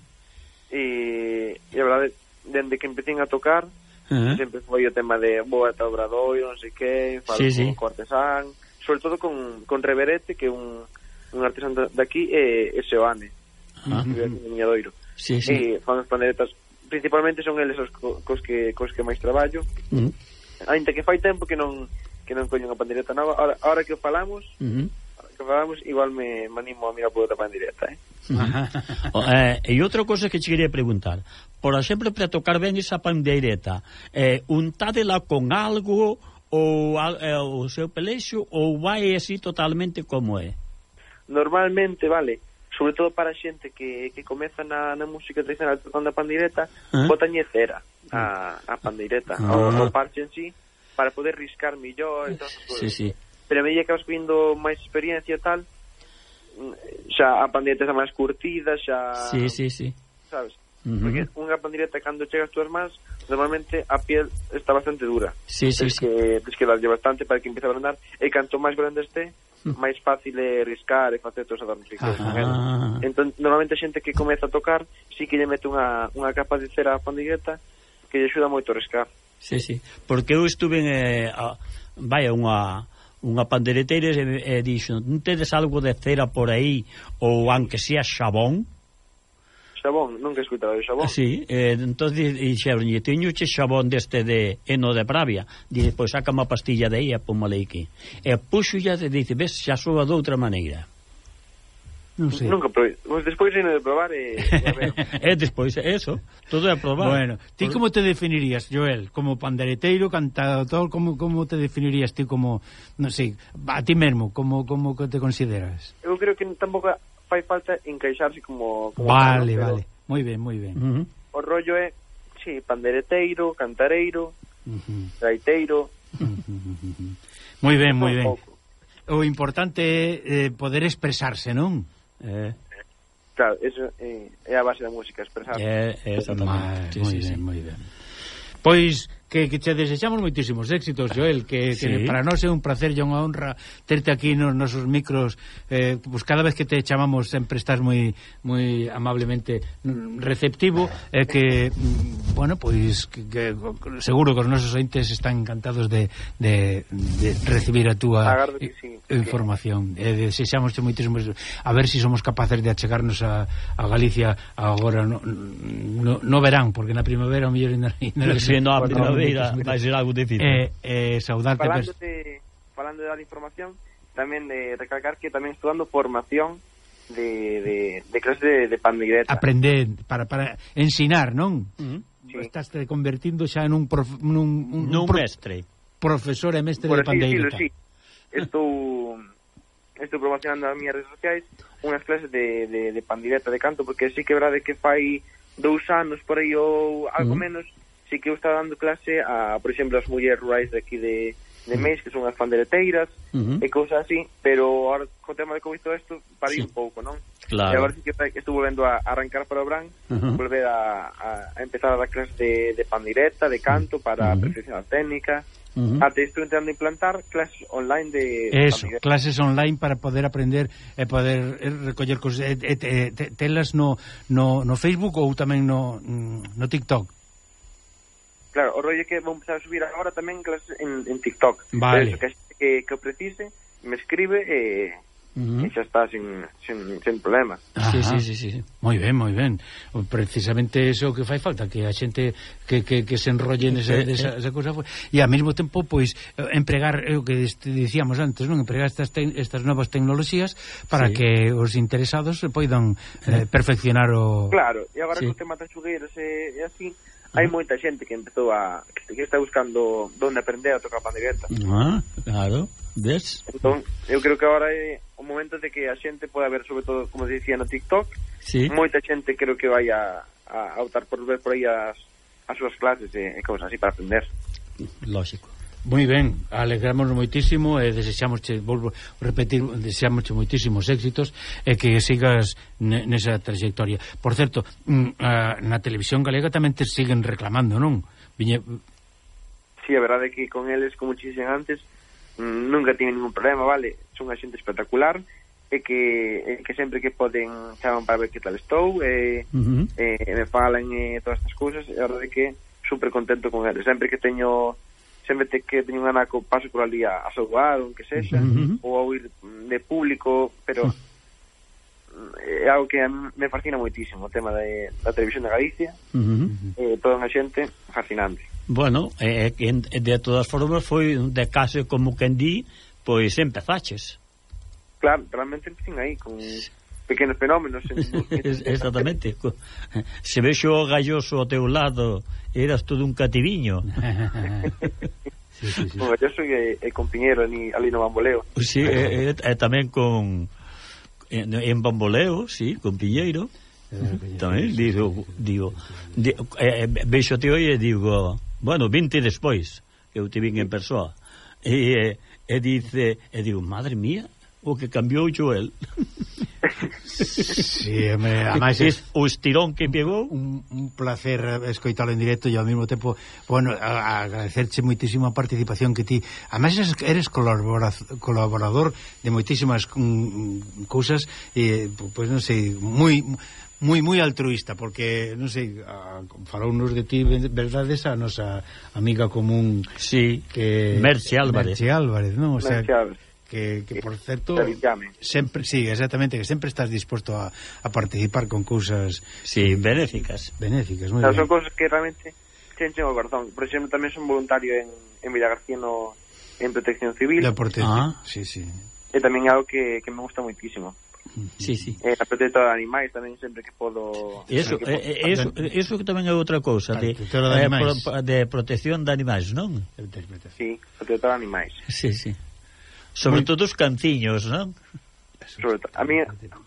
E, e a verdade, dende que empecín a tocar, uh -huh. sempre foi o tema de boa ata obradoiro, non sei que, falo sí, sí. con cortesán, sobre todo con, con Reverete, que é un, un artesán daqui, e, e Seoane, uh -huh. que é doiro. Sí, sí. E fan as panderetas, principalmente son eles os cos que, cos que máis traballo, uh -huh ainda que fai tempo que non que non coño unha pandereta nova, ahora, ahora que falamos, uh -huh. que falamos igual me, me animo a mirar por outra pandereta, eh. Uh -huh. eh, e outra cousa que che quería preguntar Por exemplo, para tocar ben esa pandeireta eh, Untádela con algo ou eh, o seu pelexo ou vai así totalmente como é? Normalmente, vale, sobre todo para a xente que, que comeza na, na música tradicional tocando a pandireta, ¿Eh? botanlle cera a, a pandireta, ah. o, o parche en sí, para poder riscar millor e todas as sí, sí. Pero a medida que vas vindo máis experiencia e tal, mm, xa a pandireta está máis curtida, xa... Sí, sí, sí. Sabes? Mhm. Porque unha pandireta cando chegas túas mans, normalmente a piel está bastante dura. Sí, sí, tens sí. Que, tens que darlle bastante para que empiece a brandar, e canto máis grande este, máis fácil é riscar e facer todas as ramificacións con. Entón, normalmente a xente que comeza a tocar sí que lle mete unha, unha capa de cera á pandigueta que lle axuda moito a riscar. Sí, sí, porque eu estuve en, eh, a, vai, unha unha pandereteira e, e dixo, non tedes algo de cera por aí ou aunque sea xabón? xabón, nunca que escutaba o xabón. Sí, eh, entón dixeronlle, teño che xabón deste de eno de pravia. Dice, pois saca má pastilla de aí e pomale aquí. E puxo ya, dice, ves, xa soa de outra maneira. Non sei. Nunca probei. Pois despois de probar e... e despois, eso. Todo é probar. Bueno, ti como te definirías, Joel? Como pandereteiro, cantador, como, como te definirías ti como, non sei, a ti mesmo, como, como te consideras? Eu creo que tampouco fai falta encaixarse como... como vale, pero... vale. Moi ben, moi ben. Uh -huh. O rollo é, sí, pandereteiro, cantareiro, uh gaiteiro... Uh moi ben, moi ben. O importante é eh, poder expresarse, non? Eh... Claro, eso eh, é a base da música, expresarse. Eh, exactamente. Mal, sí, moi sí, ben, sí. moi ben. Pois que, que che desexamos moitísimos éxitos, Joel, que, sí. que para nós é un placer e unha honra terte aquí nos nosos micros. Eh, pues cada vez que te chamamos sempre estás moi moi amablemente receptivo e eh, que mm, bueno, pois que, que seguro que os nosos ointes están encantados de, de, de recibir a túa Agardo, sí, información. Que... Eh, desexamos moitísimos a ver se si somos capaces de achegarnos a, a Galicia agora no, no, no verán, porque na primavera o mellor ainda, ainda, ainda, ainda, Ribeira vai ser algo difícil. Eh, eh, saudarte falando, de, falando da información, tamén de recalcar que tamén estou dando formación de, de, de clase de, de pandeireta. Aprender, para, para ensinar, non? Uh mm. -huh. Sí. Estás te convertindo xa en un, prof, nun, un, nun pro, mestre. Profesor e mestre Por de pandeireta. Sí, sí. Estou estou promocionando as minhas redes sociais unhas clases de, de, de pandireta de canto, porque sí que é verdade que fai dous anos por aí ou algo mm. menos sí que eu estaba dando clase a, por exemplo, as mulleres rurais de aquí de, de Meis, que son as pandereteiras uh -huh. e cousas así, pero ahora co tema de Covid todo isto parí sí. un pouco, non? Claro. E agora sí que estou volvendo a arrancar para o Bran, uh -huh. volver a, a, a empezar a dar clases de, de pandireta, de canto, para uh -huh. perfeccionar técnica, Uh -huh. Até estou intentando implantar clases online de... Eso, de clases online para poder aprender e poder eh, recoller cosas... E, e, e, telas no, no, no Facebook ou tamén no, mm, no TikTok? Claro, o rollo que vou empezar a subir agora tamén clases en, en TikTok. Vale. Eso, que, que, que precise, me escribe e... Uh -huh. e xa está sin, sin, sin problema sí, sí, sí, sí. moi ben, moi ben precisamente eso que fai falta que a xente que, que, que se enrolle nesa, eh, eh, esa, esa cosa e ao mesmo tempo, pois, eh, empregar o que dicíamos antes, non? empregar estas, te, estas novas tecnoloxías para sí. que os interesados poidan eh, perfeccionar o... Claro, e agora sí. co tema das xugueiras e, e así hai moita xente que empezou a que, que está buscando onde aprender a tocar pandereta. Ah, claro. Ves? Entón, eu creo que agora é o momento de que a xente poda ver, sobre todo, como se dicía no TikTok, sí. moita xente creo que vai a, a, a optar por ver por aí as, as súas clases eh, e, e cousas así para aprender. Lógico. Moi ben, alegramos moitísimo e desexamosche, volvo repetir, desexamosche moitísimos éxitos e que sigas nesa trayectoria. Por certo, mm, na televisión galega tamén te siguen reclamando, non? Viñe... Sí, a verdade é que con eles, como dixen antes, mm, nunca tiñen ningún problema, vale? Son unha xente espectacular e que, e que sempre que poden chaman para ver que tal estou e, uh -huh. e, e me falan e todas estas cousas e a verdade é que super contento con eles. Sempre que teño sempre te que teño un anaco paso por ali a, a saludar, ou que sexa, uh -huh. ou a oír de público, pero é algo que me fascina moitísimo, o tema de, da televisión de Galicia, uh eh, -huh. e toda unha xente fascinante. Bueno, eh, de todas formas foi de case como quen di, pois empezaches. Claro, realmente empecin aí, con pequenos fenómenos en, en, Exactamente. Se vexo o galloso ao teu lado Eras todo un cativiño. Sí, sí, sí. O galloso e, eh, e eh, con Piñero ni, Ali no Bamboleo. Sí, e, e, e tamén con En, en Bamboleo, sí, con Piñeiro. Eh, tamén digo, digo di, eh, vexo te oie e digo bueno, 20 despois que eu te vin en persoa. E, e dice e digo, madre mía o que cambiou Joel. Sí, me, ademais es, o estirón que pegou un, un placer escoitalo en directo e ao mesmo tempo, bueno, a, agradecerche moitísimo a participación que ti ademais eres colaborador de moitísimas mm, mm cousas e, eh, pois pues, non sei moi moi moi altruista porque non sei, a, falounos de ti verdades a nosa amiga común sí, que Merche Álvarez. Merche Álvarez, non? O sea, Merche Álvarez que, que por certo sempre, sí, exactamente, que sempre estás disposto a, a participar con cousas sí, benéficas. Benéficas, moi ben. Son cousas que realmente chenchen o corazón. Por exemplo, tamén son voluntario en en Villagarcía no en Protección Civil. Da protección. Ah, sí, sí. E tamén é algo que, que me gusta moitísimo. Sí, sí. Eh, a protectora de animais tamén sempre que podo... Eso, que podo... Eh, eh eso, eso que tamén é outra cousa de, de, eh, de protección de animais, non? Sí, protectora de animais. Sí, sí. Sobre Muy... todo os canciños, non? Sobre a mí,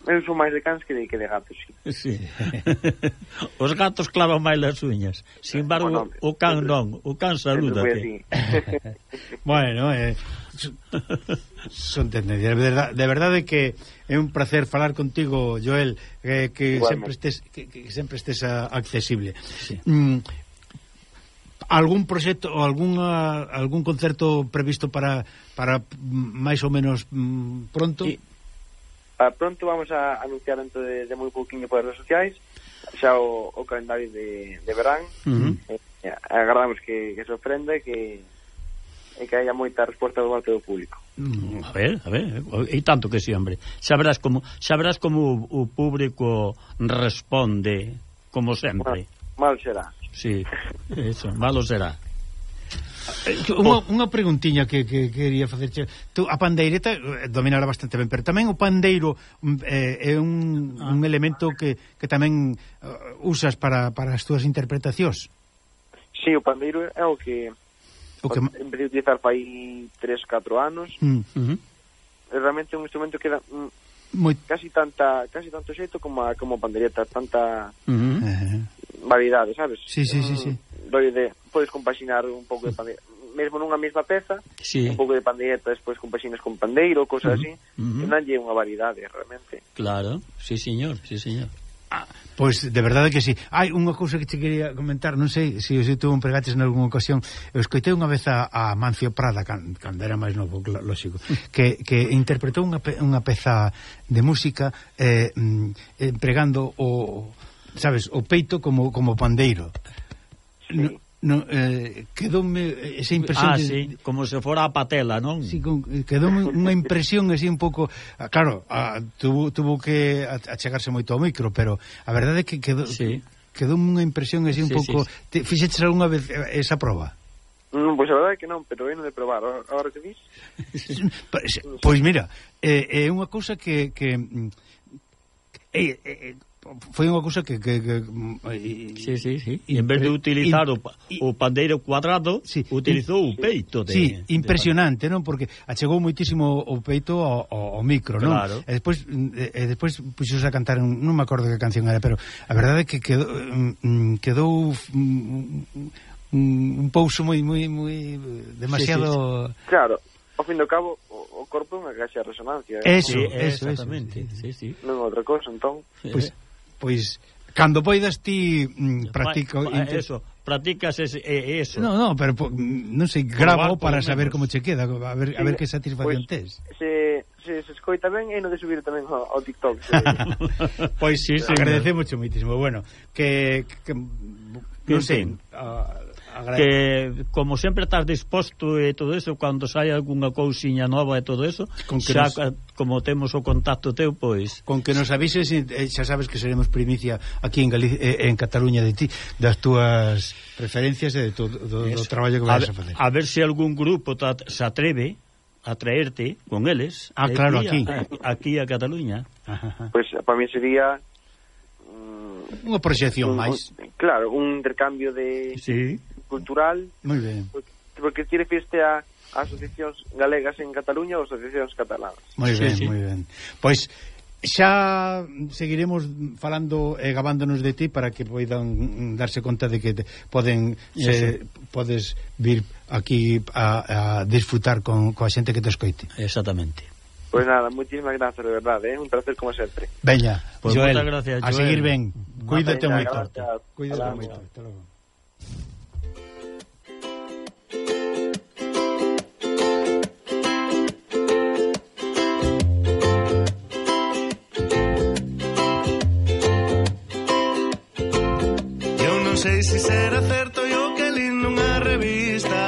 eu son máis de cans que de, que de gatos. Sí. sí. os gatos clavan máis as uñas. Sin embargo, bueno, o can non, o can salúdate. bueno, eh, son tendencias. De, verdade, de verdade que é un placer falar contigo, Joel, eh, que, Igualmente. sempre estés, que, que sempre estés a, accesible. Sí. Mm, algún proxecto ou algunha, algún concerto previsto para para máis ou menos mm, pronto? Sí. Para pronto vamos a anunciar dentro de, de moi pouquinho por redes sociais xa o, o calendario de, de verán uh -huh. eh, agardamos que, que sorprende que e que haya moita resposta do parte do público. Mm, a ver, a ver, e tanto que si, sí, hombre. Sabrás como sabrás como o, o público responde como sempre. Bueno, mal será sí. Eso, malo será. Eh, eh, unha, unha preguntiña que, que quería facerche tú, A pandeireta eh, dominará bastante ben Pero tamén o pandeiro mm, eh, É un, ah. un elemento que, que tamén uh, usas para, para as túas interpretacións Si, sí, o pandeiro é o que o que empecé a utilizar fai 3, 4 anos mm, uh -huh. É realmente un instrumento que dá mm, Moi... casi tanta casi tanto xeito como a, como a pandereta Tanta... Uh -huh variedade, sabes? Sí, sí, sí, mm, sí. Doi de, podes compaxinar un pouco de pandeiro, mesmo nunha mesma peza, sí. un pouco de pandeireta, despois compaxinas con pandeiro, cosas uh -huh. así, uh -huh. non unha variedade, realmente. Claro, sí, señor, sí, señor. Ah, pois de verdade que sí. Hai unha cousa que te quería comentar, non sei se si, si tuve un pregates en algunha ocasión. Eu escoitei unha vez a, a Mancio Prada cando can era máis novo, lógico, que, que interpretou unha, pe, unha peza de música eh, mm, eh, pregando o sabes, o peito como como pandeiro. Sí. No, no, eh, quedoume esa impresión ah, de, sí, como se fora a patela, non? Sí, con, eh, quedoume unha impresión así un pouco ah, claro, a, tuvo, tuvo que achegarse moito ao micro, pero a verdade é que quedou, sí. quedoume unha impresión así un sí, pouco sí. Te, fixeches algunha vez eh, esa proba? Non, pois a verdade é que non, pero veno de probar Agora que dis Pois mira, é, é unha cousa que, que é, é, foi unha cousa que, que, que e, sí, sí, sí. E en vez de utilizar in, o, o pandeiro cuadrado, sí, utilizou o peito de, Sí, impresionante, de... non? Porque achegou moitísimo o peito ao, ao micro, non? Claro. E despois e despois puxos a cantar, un, non me acordo que canción era, pero a verdade é que quedou mm, mm, quedou un, un pouso moi moi moi demasiado sí, sí, sí. Claro, ao fin do cabo o, o corpo é unha caixa de resonancia. ¿eh? Eso, sí, eso, exactamente. Eso, sí. Sí, sí. Non outra cousa, entón. Pois pois cando poidas ti mm, practico pa, pa, inter... eso, practicas ese, eh, eso. No, no, pero po, mm, non sei, gravo para saber menos. como che queda, a ver sí, a ver que satisfacción pues, tes. Se se, se escoita ben e no de subir tamén ao, ao TikTok. pois si, sí, sí, agradecemos moitísimo. Bueno, que, que non sei, uh, Agradece. que como sempre estás disposto e todo eso, cando sai algunha cousiña nova e todo eso, con que xa nos... como temos o contacto teu, pois con que nos avises, xa sabes que seremos primicia aquí en Galicia, en Cataluña de ti, das túas preferencias e de todo do, do traballo que vais a, a facer. A ver se algún grupo ta, se atreve a traerte con eles. Ah, claro, aquí. Aquí, aquí a Cataluña. Pois pues, para mí sería unha proxección máis. Claro, un intercambio de sí cultural. Moi ben. Porque, porque ti refiste a asociacións galegas en Cataluña ou asociacións catalanas. Moi ben, sí, sí. moi ben. Pois xa seguiremos falando e eh, gabándonos de ti para que poidan darse conta de que te, poden se, eh, podes vir aquí a, a disfrutar con, coa xente que te escoite. Exactamente. Pois pues nada, muchísimas gracias, de verdade, eh? un placer como sempre. Veña, pues Joel, gracias, Joel, a seguir ben. Cuídate moito. Cuídate moito. Hasta logo. sei se será certo e o que li nunha revista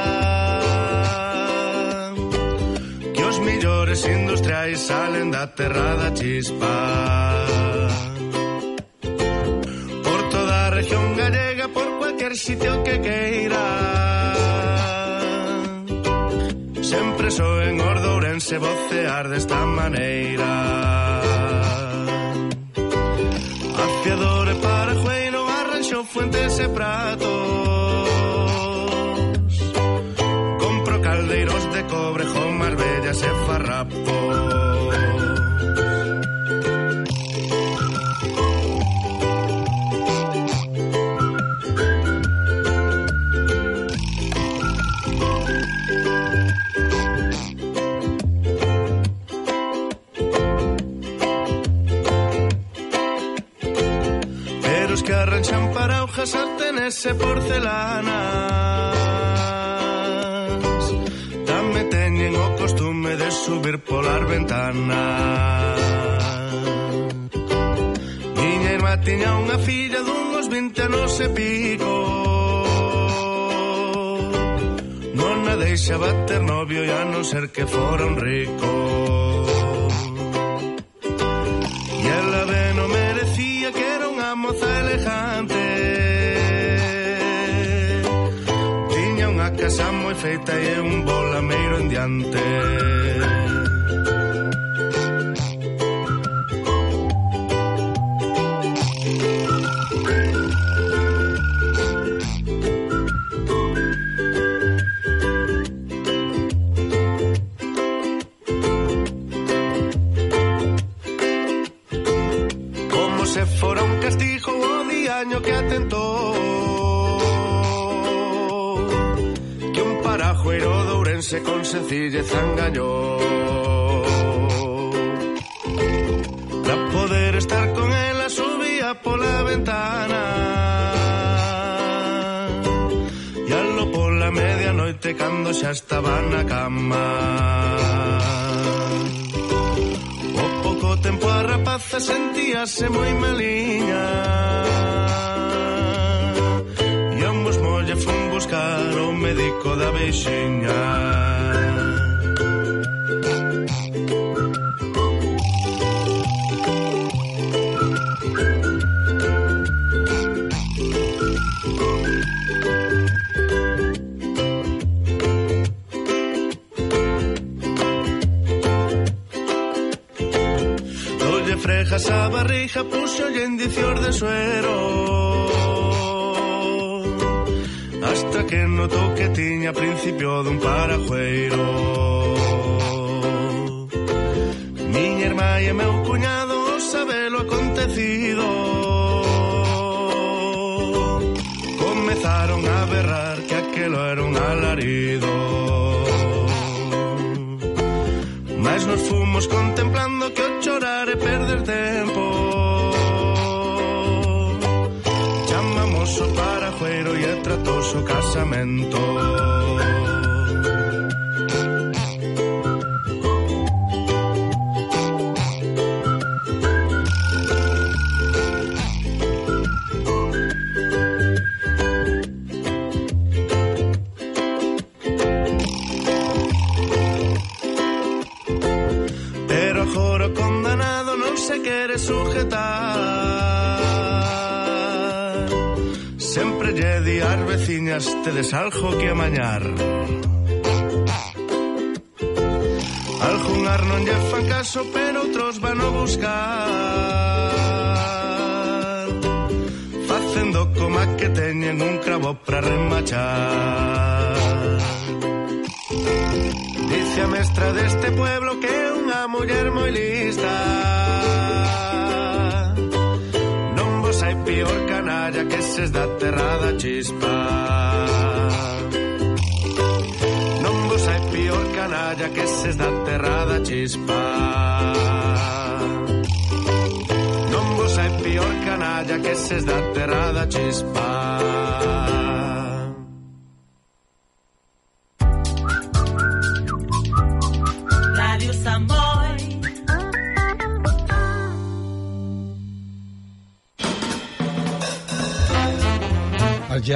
Que os millores industriais salen da terra da chispa. Por toda a región gallega, por cualquier sitio que queira. Sempre so en ordourense vocear desta maneira. Afiador e para fuentes e pratos. Compro caldeiros de cobre, jomas bellas e farrapos hojas, sartenes, porcelanas. Dame teñen o costume de subir polar ventana. Miña irmá tiña unha filla dunhos 20 anos e pico. Non a deixaba ter novio e a non ser que fora un rico. feita e un bolla mero in diante. Guajueiro dourense con sencillez engañou Para poder estar con ela subía pola ventana. E alo pola medianoite cando xa estaba na cama. O pouco tempo a rapaza sentíase moi maliña. buscar o médico da veixiña Dolle frejas a barriga, puxo en dicior de suero. que notou que tiña principio dun parajueiro. Miña irmá e meu cuñado sabelo acontecido. Comezaron a berrar que aquelo era un alarido. Mas nos fomos contemplando que o chorar e perder tempo. tratou o casamento. días tedes algo que amañar. Algún ar non lle fan caso pero outros van a buscar. Facendo coma que teñen un cravo para remachar. Dice a mestra deste pueblo que é unha muller moi lista. Non vos hai pior canal història que ses da terra da. Non vos hai pior canalla que ses da terra da. Non vos hai pior canalla que ses da terra da.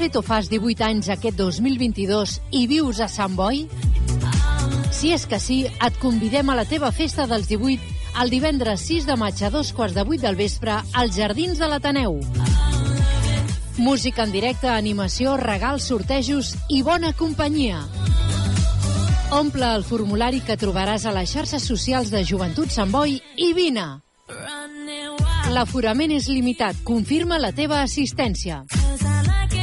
Fet o fas 18 anys aquest 2022 i vius a Sant Boi? Si és que sí, et convidem a la teva festa dels 18 el divendres 6 de maig a dos quarts de 8 del vespre als Jardins de l'Ateneu. Música en directe, animació, regals, sortejos i bona companyia. Omple el formulari que trobaràs a les xarxes socials de Joventut Sant Boi i vine! L'aforament és limitat. Confirma la teva assistència.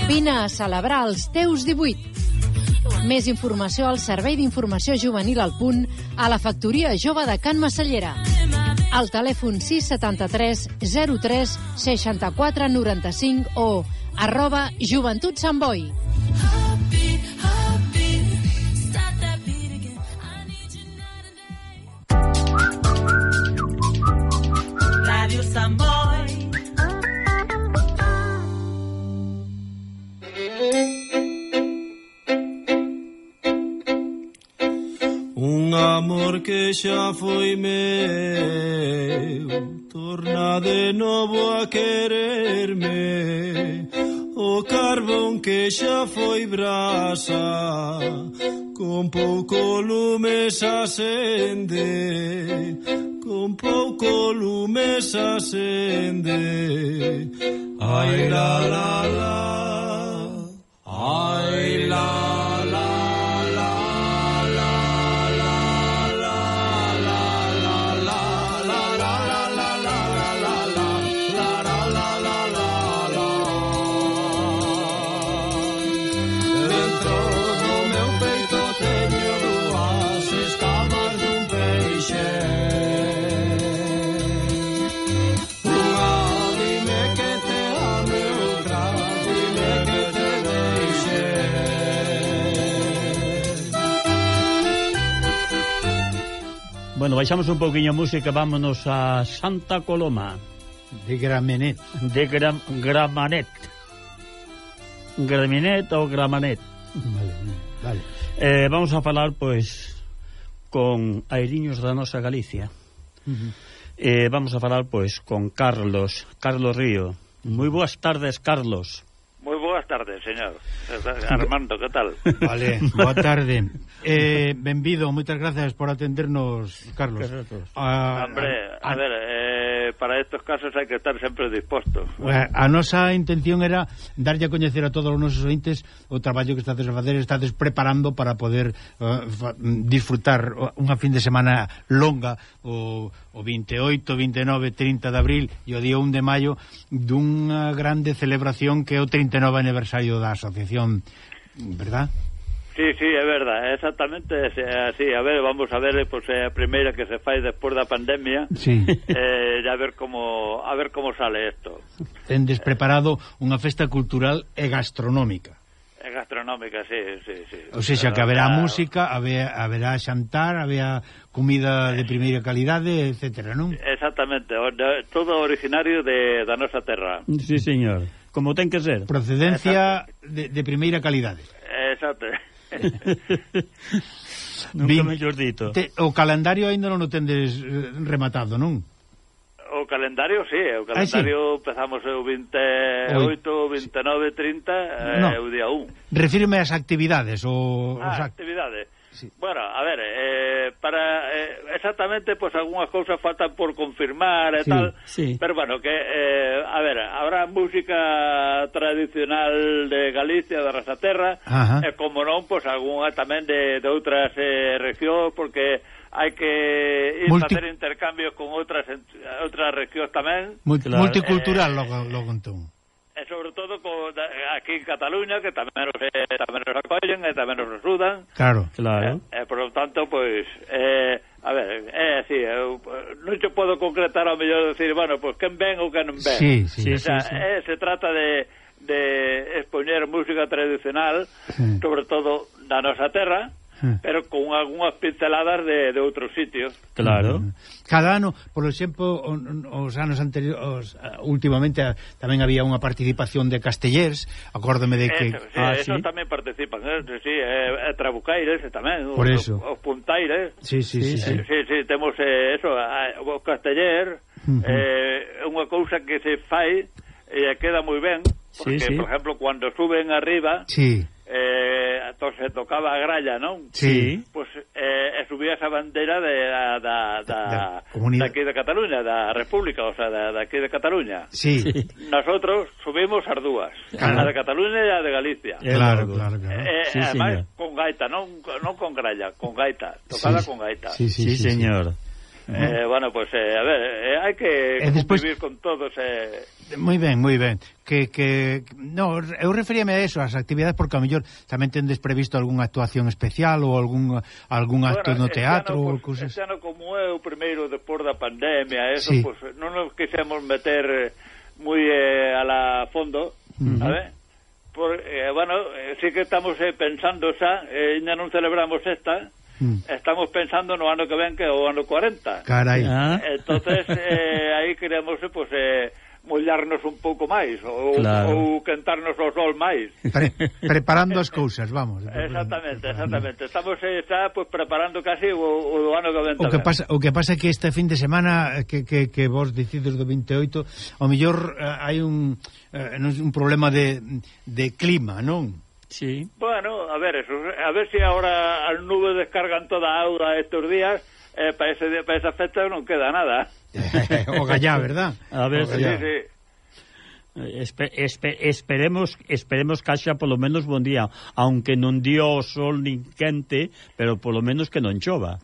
Vine a celebrar els teus 18. Més informació al Servei d'Informació Juvenil al Punt a la Factoria Jove de Can Massallera. Al telèfon 673 03 64 95 o arroba Joventut Sant Boi. Radio Samboy. Un amor que xa foi meu Torna de novo a quererme O carbón que xa foi brasa Con pouco lume xa sende con pouco lume se sende Ai la la la. I love. baixamos un pouquiño a música, vámonos a Santa Coloma. De Gramenet. De gra, Gramenet. Gramenet ou Gramanet. Vale, vale. Eh, vamos a falar, pois, con airiños da nosa Galicia. Uh -huh. eh, vamos a falar, pois, con Carlos, Carlos Río. Moi boas tardes, Carlos. Boas tardes, señor. Armando, que tal? Vale, boa tarde. Eh, benvido, moitas gracias por atendernos, Carlos. A, ah, Hombre, a, a ver, eh, para estos casos hai que estar sempre disposto. Eh, a nosa intención era darlle a coñecer a todos os nosos ointes o traballo que estades a facer, estades preparando para poder uh, disfrutar unha fin de semana longa o o 28, 29, 30 de abril e o día 1 de maio dunha grande celebración que é o 39 aniversario da asociación, verdad? Sí, sí, é verdad, exactamente así. A ver, vamos a ver, pois pues, é a primeira que se fai despois da pandemia. Sí. Eh, a ver como a ver como sale isto. Tendes preparado unha festa cultural e gastronómica gastronómica, sí, sí, sí. sea seja, que haberá música, haberá, haberá xantar, haberá comida de primeira calidade, etcétera, non? Exactamente, todo originario de, da nosa terra. Sí, señor, como ten que ser. Procedencia Exacto. de, de primeira calidade. Exacto. Nunca mellor dito. Te, o calendario aínda non o tendes eh, rematado, non? O calendario, sí, o calendario ah, sí. empezamos o 28, 29, 30 no. o día 1. Refírme ás actividades. O, ah, os act actividades. Sí. Bueno, a ver, eh, para eh, exactamente, pues algunhas cousas faltan por confirmar e sí, tal, sí. pero bueno, que, eh, a ver, habrá música tradicional de Galicia, de Razaterra, e eh, como non, pues algunha tamén de, de outras eh, regións, porque hai que ir Multi... facer intercambios con outras outras regións tamén. Multi claro. Multicultural, eh, logo, logo entón. E sobre todo co, aquí en Cataluña, que tamén os, eh, tamén os acollen e tamén os axudan. Claro, claro. E, eh, por lo tanto, pois, pues, eh, a ver, é así, eu, non te podo concretar ao mellor decir, bueno, pois pues, quen ven ou quen non ven. Sí, sí, o sea, sí, sí. Eh, se trata de, de expoñer música tradicional, sí. sobre todo da nosa terra, Hmm. pero con algunhas pinceladas de, de outros sitios. Claro. Hmm. Cada ano, por exemplo, os anos anteriores, últimamente tamén había unha participación de castellers, acórdome de que... Eso, sí, ah, eso sí? tamén participan, eh? sí, eh, eh, trabucaires tamén, por os, eso. os puntaires. Sí, sí, sí. Sí, sí, sí, sí temos eh, eso, os casteller, uh -huh. eh, unha cousa que se fai e eh, queda moi ben, porque, sí, sí. por exemplo, cando suben arriba... Sí eh, to, se tocaba a gralla, non? Sí. Pois pues, eh, subía esa bandeira de, da, da, da, da aquí de Cataluña, da República, o sea, da, da aquí de Cataluña. Sí. Nosotros subimos as dúas, claro. a de Cataluña e a de Galicia. Claro, claro, claro. claro. Eh, eh, sí, además, señor. con gaita, non, non con gralla, con gaita, tocada sí, con gaita. Sí, sí, sí, sí señor. Sí. Eh, eh, bueno, pues, eh, a ver, eh, hai que eh, despois... convivir con todos. Eh... Moi ben, moi ben. Que, que... No, eu referíame a eso, as actividades, porque a mellor tamén tendes previsto algunha actuación especial ou algún, algún bueno, acto no teatro ano, ou pues, cousas... Este ano, como é o primeiro depois da pandemia, eso, sí. pues, non nos quisemos meter moi eh, a la fondo, uh -huh. ¿sabes? Por, eh, bueno, eh, sí que estamos eh, pensando xa, eh, ainda non celebramos esta, mm. estamos pensando no ano que ven que é o ano 40. Carai. Ah. Entonces eh, aí queremos pues, eh, mollarnos un pouco máis ou, claro. ou cantarnos o sol máis. Pre preparando as cousas, vamos. Exactamente, exactamente. Estamos eh, xa pues, preparando casi o, o ano que ven. O que pasa o que pasa é que este fin de semana que, que, que vos decides do 28, ao mellor eh, hai un eh, un problema de, de clima, non? Sí. Bueno, a ver, eso, a ver se si agora as nubes descargan toda a auga estes días, eh, para, ese, para esa fecha non queda nada. o gallá, verdad? A ver, sí, sí. Eh, espe, espe, esperemos esperemos que haxa polo menos bon día aunque non dio o sol nin quente pero polo menos que non chova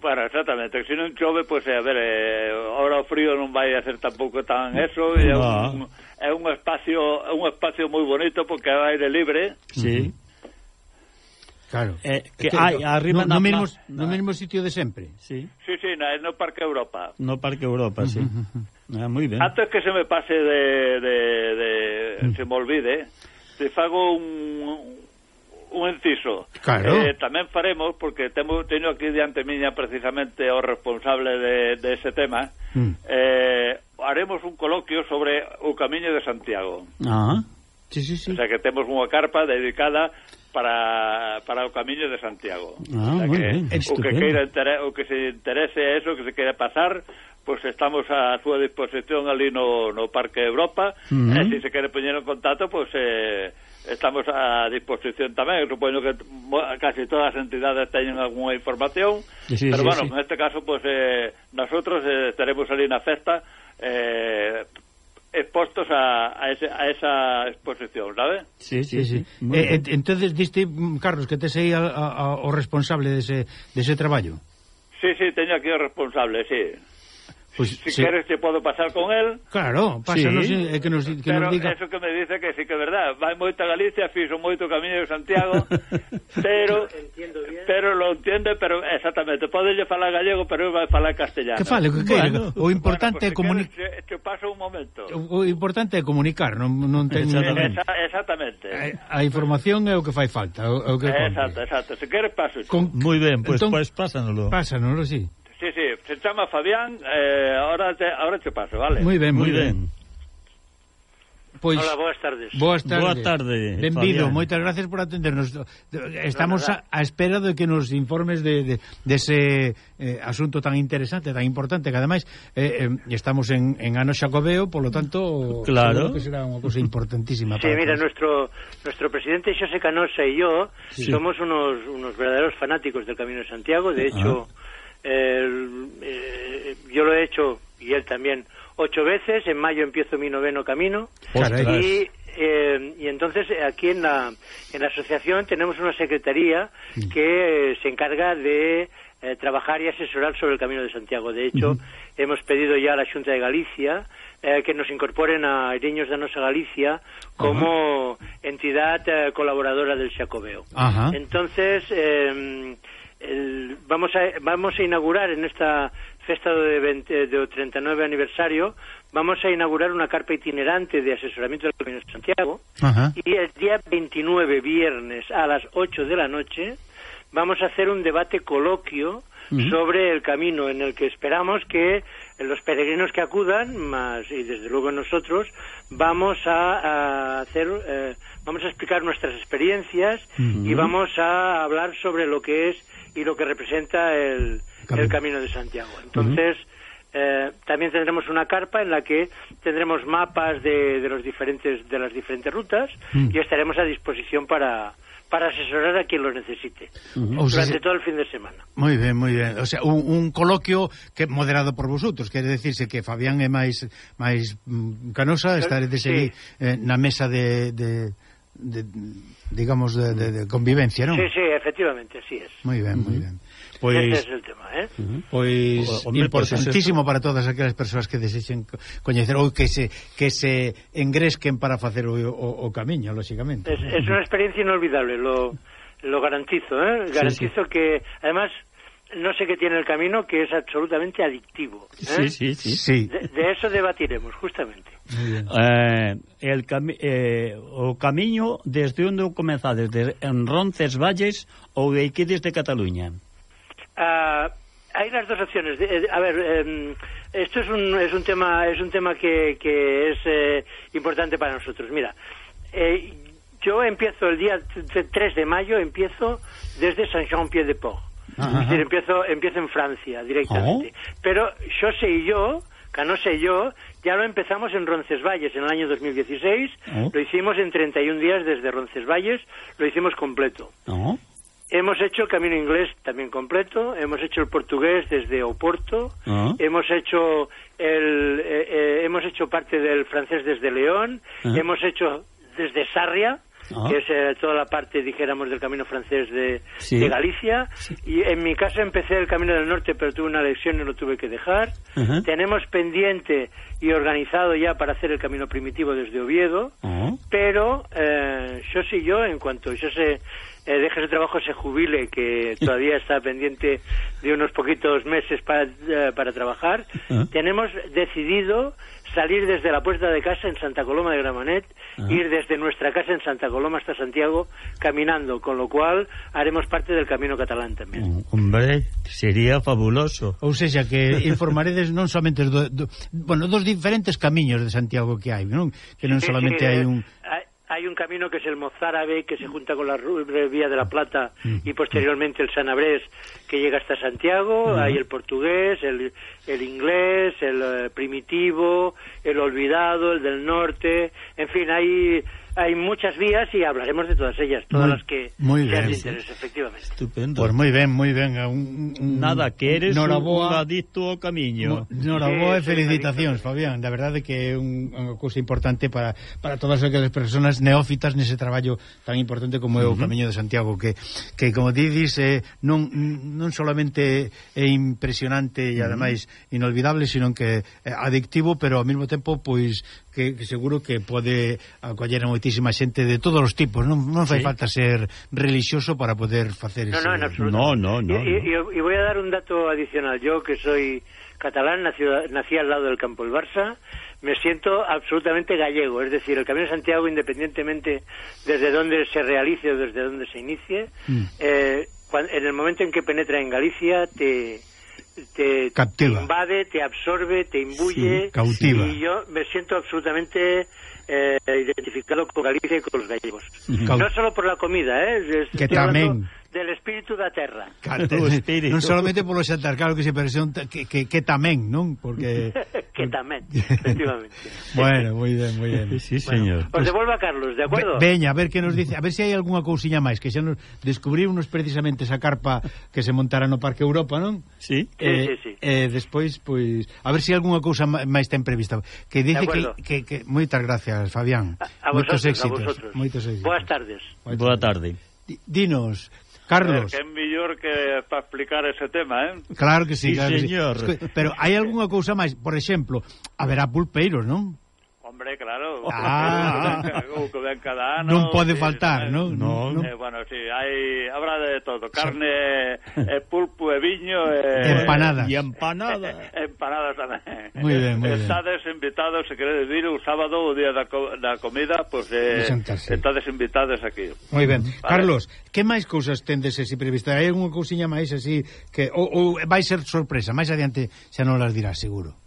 Para, exactamente, se non chove, pois, a ver, eh, ahora o frío non vai a ser tampouco tan eso, e é, un, é un espacio é un espacio moi bonito porque é aire libre. Sí. Claro. Eh, que, que hai arriba no, no, mesmo, no mesmo sitio de sempre. Sí. Sí, sí, na, no Parque Europa. No Parque Europa, sí. ah, moi ben. Antes que se me pase de, de, de mm. se me olvide, te fago un, un inciso. Claro. Eh, tamén faremos, porque temo, teño aquí diante miña precisamente o responsable de, de ese tema, mm. eh, haremos un coloquio sobre o Camiño de Santiago. Ah, sí, sí, sí. O sea que temos unha carpa dedicada para, para o Camiño de Santiago. Ah, o, sea que, bien, o, que queira, o que se interese a eso, que se queira pasar, pois pues estamos a súa disposición ali no, no Parque Europa, uh -huh. e eh, se si se quere poñer en contacto, pois... Pues, eh, estamos a disposición tamén, supoño que casi todas as entidades teñen algunha información, sí, pero sí, bueno, sí. en este caso pues eh, nosotros eh, estaremos ali na festa eh, expostos a, a, ese, a esa exposición, ¿sabe? Sí, sí, sí. Eh, eh, entonces diste, Carlos, que te sei a, a, a, o responsable dese, dese traballo? Sí, sí, teño aquí o responsable, sí. Pues, si sí. queres te podo pasar con él. Claro, pásanos sí. eh, que nos, que Pero nos diga. eso que me dice que sí que é verdad. Vai moito a Galicia, fixo moito camiño de Santiago. Pero Pero lo entiende, pero exactamente. Podelle falar gallego, pero vai falar castellano. Que fale, que bueno, o importante bueno, pues, é comunicar te, te paso un momento. O, o importante é comunicar, non, non ten Exactamente, exactamente. A, a información é o que fai falta o, o que Exacto, conte. exacto, se queres paso Con... Moi ben, pois pues, entón, pues, pásanolo Pásanolo, si sí sí, sí. Se chama Fabián, eh, ahora, te, ahora te paso, vale? Moi ben, moi ben. ben. Pois, Hola, boas tardes. Boas tardes. Boa tarde, Benvido, Fabián. moitas gracias por atendernos. Estamos a, a espera de que nos informes de, de, de ese eh, asunto tan interesante, tan importante, que ademais eh, eh, estamos en, en ano xacobeo, por lo tanto, claro. que será unha cosa importantísima. Sí, mira, todos. nuestro, nuestro presidente José Canosa y yo sí. somos unos, unos verdaderos fanáticos del Camino de Santiago, de hecho... Ah eh, yo lo he hecho y él también ocho veces. En mayo empiezo mi noveno camino y eh, y entonces aquí en la en la asociación tenemos una secretaría que eh, se encarga de eh, trabajar y asesorar sobre el Camino de Santiago. De hecho, hemos pedido ya a la Junta de Galicia eh, que nos incorporen a Ireños de Nosa Galicia como entidad eh, colaboradora del Xacobeo. Ajá. Entonces, eh, el- vamos, a, vamos a inaugurar en esta festa de, 20, de 39 aniversario, vamos a inaugurar una carpa itinerante de asesoramiento del Camino de Santiago. Ajá. y el día 29, viernes, a las 8 de la noche, vamos a hacer un debate coloquio sobre el camino en el que esperamos que los peregrinos que acudan, más y desde luego nosotros, vamos a, a hacer, eh, vamos a explicar nuestras experiencias y vamos a hablar sobre lo que es y lo que representa el, camino, el camino de Santiago. Entonces, uh -huh. eh, también tendremos una carpa en la que tendremos mapas de, de los diferentes, de las diferentes rutas uh -huh. y estaremos a disposición para, para asesorar a quien lo necesite uh -huh. durante o sea, todo el fin de semana. Moi ben, moi ben. O sea, un, un coloquio que moderado por vosotros, quiere decirse que Fabián é máis máis mm, canosa, estaré de seguir sí. eh, na mesa de, de de, digamos, de, de, de, convivencia, non? Sí, sí, efectivamente, así es. Moi ben, moi ben. Pois, Ese es el tema, eh? Pois, Hombre, importantísimo pues para todas aquelas persoas que desexen coñecer ou que se que se engresquen para facer o, o, o camiño, lógicamente. Es, es unha experiencia inolvidable, lo, lo garantizo, eh? Garantizo sí, sí. que, además, no sé qué tiene el camino que es absolutamente adictivo. ¿eh? Sí, sí, sí. sí. De, de, eso debatiremos, justamente. Eh, el cami eh, o camiño desde onde comezades, desde en Roncesvalles ou de aquí desde Cataluña? Ah, hai las dos opciones. De, eh, a ver, eh, esto es un, es un tema es un tema que, que es eh, importante para nosotros. Mira, eh, yo empiezo el día 3 de mayo, empiezo desde Saint-Jean-Pied-de-Port. Ajá. Es decir, empiezo, empiezo en Francia directamente. Oh. Pero José y yo, Canosa y yo, ya lo empezamos en Roncesvalles en el año 2016. Oh. Lo hicimos en 31 días desde Roncesvalles, lo hicimos completo. Oh. Hemos hecho el camino inglés también completo, hemos hecho el portugués desde Oporto, oh. hemos hecho el, eh, eh, hemos hecho parte del francés desde León, ah. hemos hecho desde Sarria, Ah. que es eh, toda la parte, dijéramos, del camino francés de, sí. de Galicia. Sí. Y en mi caso empecé el camino del norte, pero tuve una lesión y lo tuve que dejar. Uh -huh. Tenemos pendiente y organizado ya para hacer el camino primitivo desde Oviedo, uh -huh. pero eh, yo sí yo, en cuanto yo sé eh, deje su trabajo, se jubile, que todavía está pendiente de unos poquitos meses para, eh, para trabajar. Uh -huh. Tenemos decidido salir desde la puerta de casa en Santa Coloma de Gramanet, ah. ir desde nuestra casa en Santa Coloma hasta Santiago caminando, con lo cual haremos parte del camino catalán tamén. Mm, hombre, sería fabuloso. Ou seja, que informaredes non somente do, do, bueno, dos diferentes camiños de Santiago que hai, non? Que non solamente sí, sí, hai eh, un... Hay, Hay un camino que es el Mozárabe, que se junta con la Vía de la Plata Mm. y posteriormente el Sanabrés, que llega hasta Santiago. Hay el portugués, el, el inglés, el eh, primitivo, el olvidado, el del norte. En fin, hay, hay muchas vías y hablaremos de todas ellas, todas muy, las que muy sean bien, de interés, sí. efectivamente. Estupendo. Pues moi ben, moi ben. Un, un, Nada, que eres un, un adicto ao camiño. Noraboa e felicitacións, Fabián. Da verdade que é un, unha cousa importante para, para todas aquelas personas neófitas nese traballo tan importante como é o uh -huh. Camiño de Santiago, que, que como dices, eh, non, non solamente é impresionante e, ademais, inolvidable, sino que é adictivo, pero ao mesmo tempo, pois, que, que seguro que pode acoller a moitísima xente de todos os tipos, non, non fai sí. falta ser relixioso para poder facer no, ese... No, no, no, no, no. Y, y, y voy a dar un dato adicional, yo que soy catalán, nací, nací al lado del campo del Barça, me siento absolutamente gallego, es decir, el Camino de Santiago, independientemente desde dónde se realice o desde dónde se inicie, mm. eh, cuando, en el momento en que penetra en Galicia, te te, Captiva. te invade, te absorbe, te imbuye. Sí, cautiva. Y yo me siento absolutamente eh, identificado con Galicia y con los gallegos. Uh -huh. No solo por la comida, ¿eh? Es, que también. Hablando del espírito da terra. Canto espírito. Non solamente polo xantar, claro que se presión que, que, que tamén, non? Porque que tamén, efectivamente. bueno, moi ben, moi ben. Sí, señor. Bueno, os devolvo a Carlos, de acordo? Ve, veña, a ver que nos dice, a ver se si hai algunha cousiña máis, que xa nos descubrimos precisamente esa carpa que se montara no Parque Europa, non? Sí. Eh, sí, sí, sí. eh despois pois, a ver se si algunha cousa máis ten prevista. Que dice que, que, que moitas gracias, Fabián. A, a vosotros, moitos éxitos, a vosotros. moitos éxitos. Boas tardes. Boa tarde. Boa tarde. Dinos, Carlos. Eh, que é mellor que para explicar ese tema, eh? Claro que sí, sí claro señor. Que sí. Pero hai algunha cousa máis, por exemplo, haberá pulpeiros, non? Hombre, claro. Ah, que ven cada ano. Non pode faltar, non? No, no. Eh, bueno, sí, hai habrá de todo, carne, e eh, pulpo e viño eh, e empanadas. E empanadas. Empanadas tamén. Moi ben, moi ben. Estades invitados, se queredes vir o sábado o día da, co da comida, pois pues, eh, estades invitados aquí. Moi ben. Vale. Carlos, que máis cousas tendes así prevista? Hai unha cousiña máis así que ou, ou vai ser sorpresa, máis adiante xa non las dirás seguro.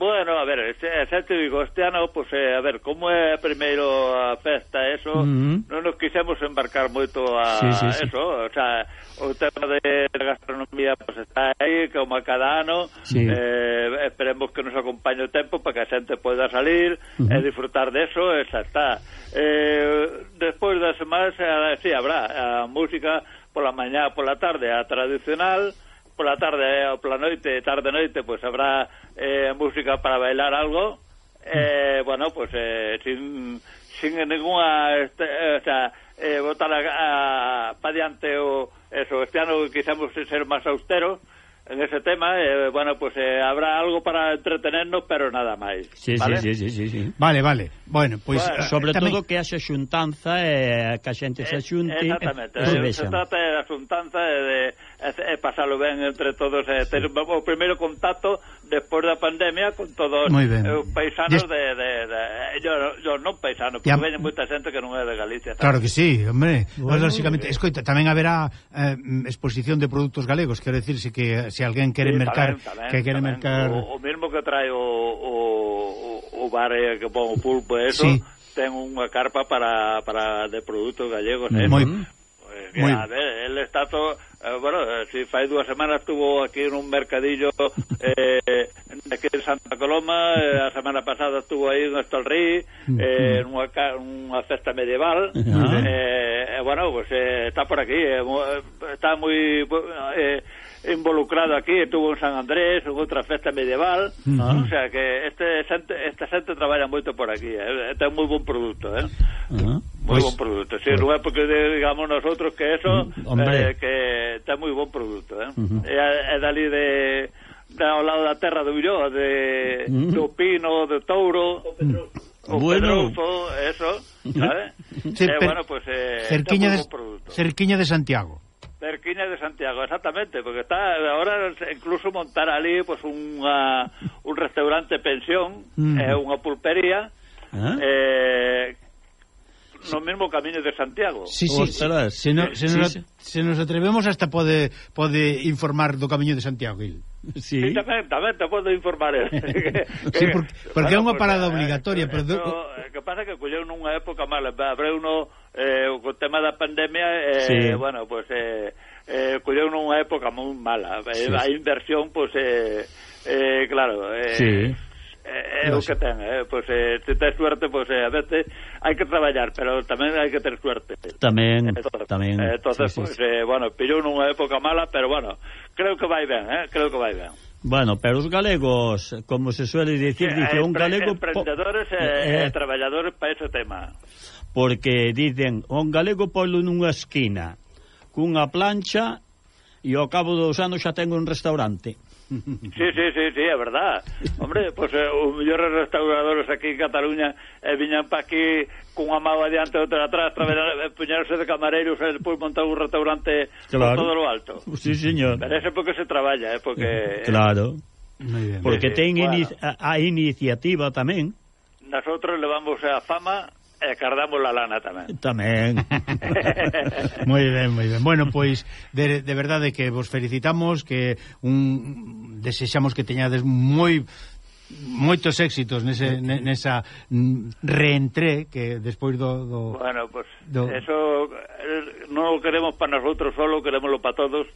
Bueno, a ver, e xa te digo, este ano, pues, eh, a ver, como é primeiro a festa, eso, uh non nos quisemos embarcar moito a sí, sí, sí. eso, o sea, o tema de gastronomía, pues, está aí, como a cada ano, sí. eh, esperemos que nos acompañe o tempo para que a xente poida salir uh eh, e disfrutar de eso, eh, xa está. Eh, despois das semanas, eh, sí, habrá a música pola mañá, pola tarde, a tradicional, pola tarde eh, ou pola noite, tarde-noite, pois pues, habrá eh, música para bailar algo, eh, bueno, pois pues, eh, sin, sin ninguna... Este, eh, o sea, eh, botar a, a, pa diante o eso, este ano quisemos ser máis austeros, en ese tema, eh, bueno, pues eh, habrá algo para entretenernos, pero nada máis. Sí, vale? sí, sí, sí, sí. Vale, vale. Bueno, pois pues, bueno, eh, sobre tamén... todo que haxa xuntanza e eh, que a xente se eh, xunte. Eh, exactamente. Eh, se, trata de xuntanza e de e, e pasalo ben entre todos, eh, sí. ter o primeiro contacto despois da pandemia con todos os paisanos de, de, de yo, yo non paisanos, porque a... veñen moita xente que non é de Galicia. Claro que sí, hombre. Bueno, lógicamente, escoita, tamén haberá eh, exposición de produtos galegos, quero decirse que se alguén quere sí, mercar, tamén, tamén, que quere tamén. mercar o, o mesmo que trae o o, o bar que pon o pulpo e eso, sí. ten unha carpa para para de produtos gallegos, eh? Moi, eh, que, Muy... a ver, el está todo Eh, bueno, eh, si fai dúas semanas estuvo aquí en un mercadillo eh, aquí en Santa Coloma, eh, a semana pasada estuvo aí en Estalrí, eh, en unha, nunha festa medieval, uh -huh. eh, eh, bueno, pues eh, está por aquí, eh, eh está moi... Eh, involucrado aquí, estuvo en San Andrés, en outra festa medieval, uh -huh. o sea que este xente, esta xente traballa moito por aquí, eh? este é moi bon produto, eh? Uh -huh. Moi pues, bon produto, si, sí, non é porque digamos nosotros que eso, Hombre. eh, que está moi bon produto, eh? Uh -huh. é, é dali de, de ao lado da terra do Ulloa, de, uh -huh. do Pino, do Touro, o Pedro, o bueno. Eso, sabe? Sí, eh, bueno, pues, eh, cerquiña, de, bon cerquiña de Santiago. Cerquiña de Santiago, exactamente, porque está ahora incluso montar ali pues, unha, un restaurante pensión, mm. eh, unha pulpería, ah. eh, no mesmo camiño de Santiago. Sí, sí, Ostras, sí. se, no, se, nos, sí, se nos atrevemos hasta pode pode informar do camiño de Santiago, il. Sí. sí tamén, tamén te podo informar. Eh. que, sí, porque, porque bueno, é unha parada eh, obligatoria, eh, pero esto, do... que pasa que colleu nunha época mala, abreu uno eh, o tema da pandemia, eh, sí. bueno, pues eh, eh colleu nunha época moi mala. Eh, sí. A inversión, pues eh, eh claro, eh, sí É, é o que ten, eh? pois, eh, se tens suerte, pois, eh, a veces hai que traballar, pero tamén hai que ter suerte. Tamén, eh, entonces, tamén. Eh, entonces, sí, pues, pois, sí. Eh, bueno, pillou nunha época mala, pero bueno, creo que vai ben, eh? creo que vai ben. Bueno, pero os galegos, como se suele dicir, sí, dice un galego... Emprendedores e eh, eh, traballadores para ese tema. Porque dicen, un galego polo nunha esquina, cunha plancha, e ao cabo dos anos xa ten un restaurante. Sí, sí, sí, sí, é verdad. Hombre, pois pues, eh, os mellores restauradores aquí en Cataluña eh, viñan pa aquí cunha mao adiante e outra atrás, traballar, eh, puñarse de camareiros e despois montar un restaurante claro. por todo lo alto. Sí, señor. Pero ese porque se traballa, eh, porque... Claro. Porque eh, ten bueno. ini a, a iniciativa tamén. Nosotros levamos eh, a fama E cardamos a lana tamén. Tamén. moi ben, moi ben. Bueno, pois de, de verdade que vos felicitamos, que un desexamos que teñades moi moitos éxitos nese, nesa reentré que despois do, do Bueno, pois pues, do... eso eh, non o queremos para nosotros solo, queremoslo para todos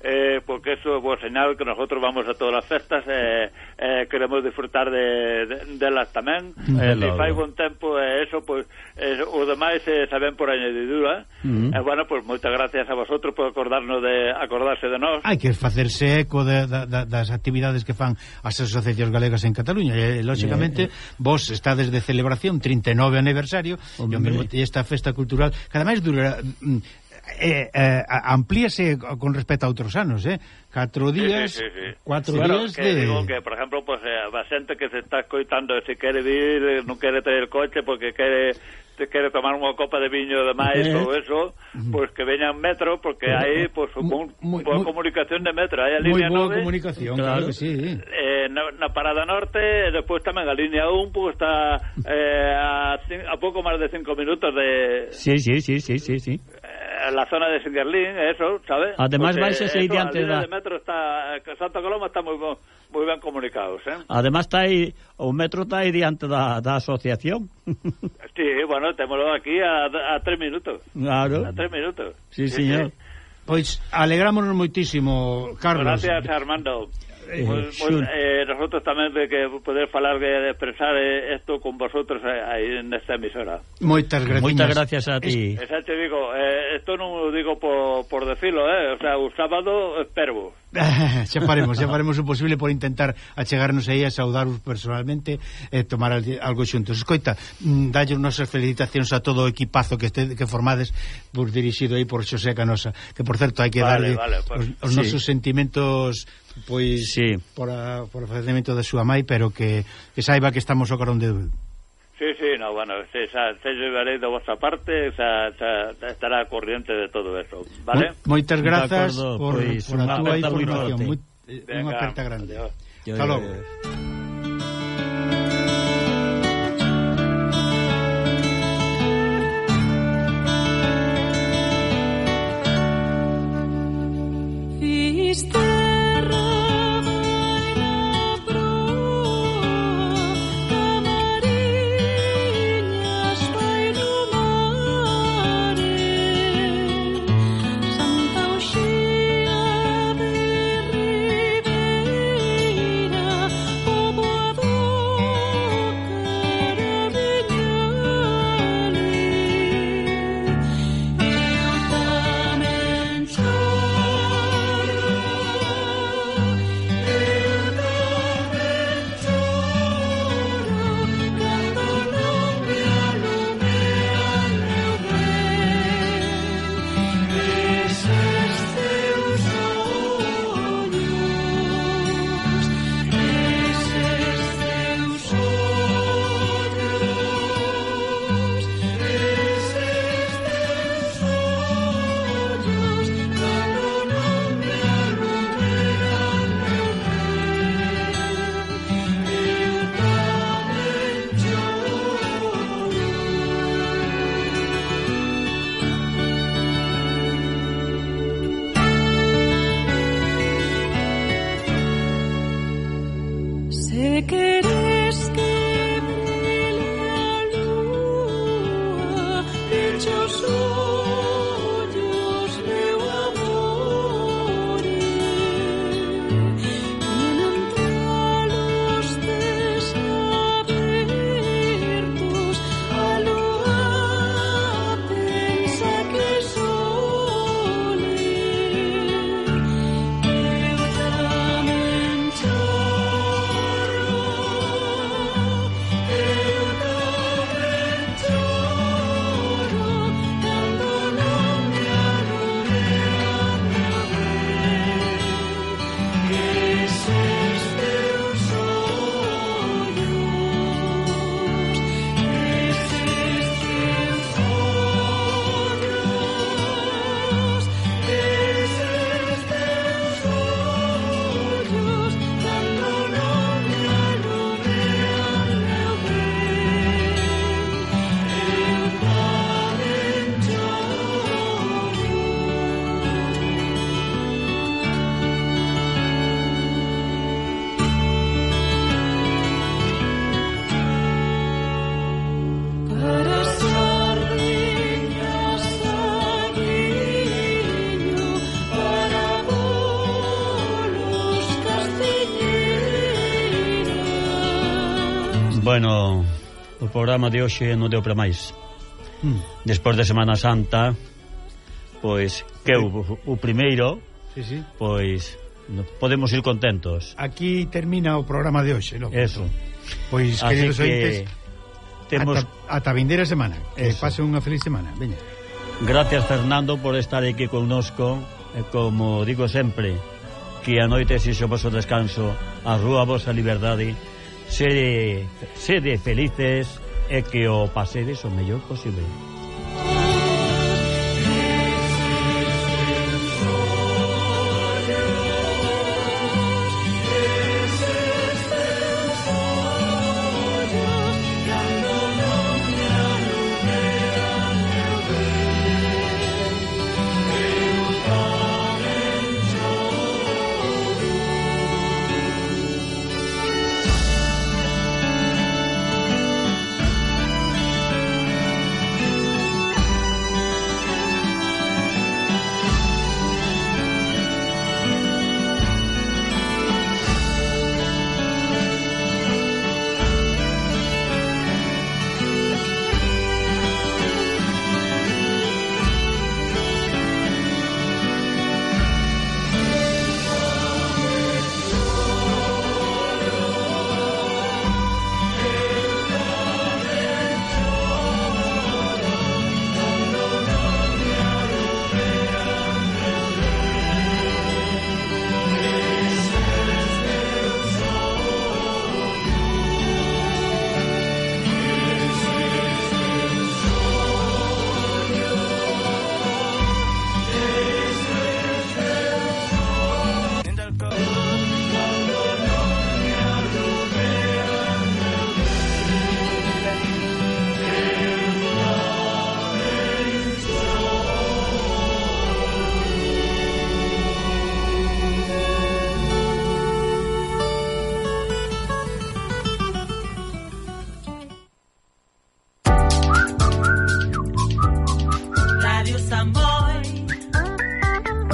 eh, porque eso es buen señal que nosotros vamos a todas as festas eh, eh, queremos disfrutar de, de, delas tamén. Mm-hmm. Eh, se fai buen tempo e eh, eso pues, eh, o demais eh, saben por añadidura. Uh -huh. eh, bueno, pues moitas gracias a vosotros por acordarnos de acordarse de nós. Hai que facerse eco de, de, de, das actividades que fan as asociacións galegas en Cataluña. Eh, e lógicamente, eh, eh. vos estades de celebración 39 aniversario e esta festa cultural que ademais dura mm, eh, eh, amplíase con respecto a outros anos, eh? Catro días, sí, sí, sí. cuatro sí, días que de... Digo que, por exemplo, pues, eh, a xente que se está escoitando, se quere vir, eh, non quere ter el coche porque quere te quere tomar unha copa de viño de máis eh, ou eso, pois pues que veñan metro porque aí pois pues, un boa comunicación de metro, hai a línea 9. Moi boa comunicación, claro, claro que sí. Eh, na, na parada norte, e despois tamén a línea 1 pues, está eh, a, a pouco máis de 5 minutos de Sí, sí, sí, sí, sí, sí. Eh, la zona de Singerlin, eso, ¿sabes? Además Porque vais a seguir antes da... de metro está eh, Santa Coloma está moi bon, moi ben comunicados, eh? Además está aí o metro está aí diante da, da asociación. sí, bueno, témolo aquí a, a tres minutos. Claro. A tres minutos. Sí, sí señor. Sí. Pois alegrámonos moitísimo, Carlos. Gracias, Armando. Eh, pues, pois, eh, nosotros tamén de que poder falar e expresar isto eh, con vosotros eh, aí nesta emisora. Moitas gracias. Moitas gracias a ti. Es, te digo, isto eh, non o digo por, por decirlo, eh, o sea, o sábado espero. xa faremos, xa faremos o posible por intentar achegarnos aí a saudaros personalmente e eh, tomar algo xuntos. Escoita, mm, dalle nosas felicitacións a todo o equipazo que este, que formades por dirixido aí por Xosé Canosa, que por certo hai que vale, darlle vale, pues, os, os sí. nosos sentimentos pois sí. por, a, por o falecemento da súa mãe, pero que, que saiba que estamos ao carón de dúbida. Sí, sí, no, bueno, se, xa, se llevaré da vosa parte, xa, xa, estará corriente de todo eso, vale? Mo, moitas grazas acordo, por, pois, por a túa información, moi, eh, unha aperta grande. Adiós. Hasta logo. Viste programa de hoxe non deu para máis. Hmm. Despois de Semana Santa, pois que o, o primeiro, sí, sí. pois podemos ir contentos. Aquí termina o programa de hoxe, logo. Eso. Pois queridos que ointes, temos ata, ata vindeira semana. Que Eso. pase unha feliz semana. Veña. Gracias Fernando por estar aquí connosco, como digo sempre, que a noite sixo vosso descanso, a rúa vosa liberdade, sede, sede felices e que o pasedes o mellor posible.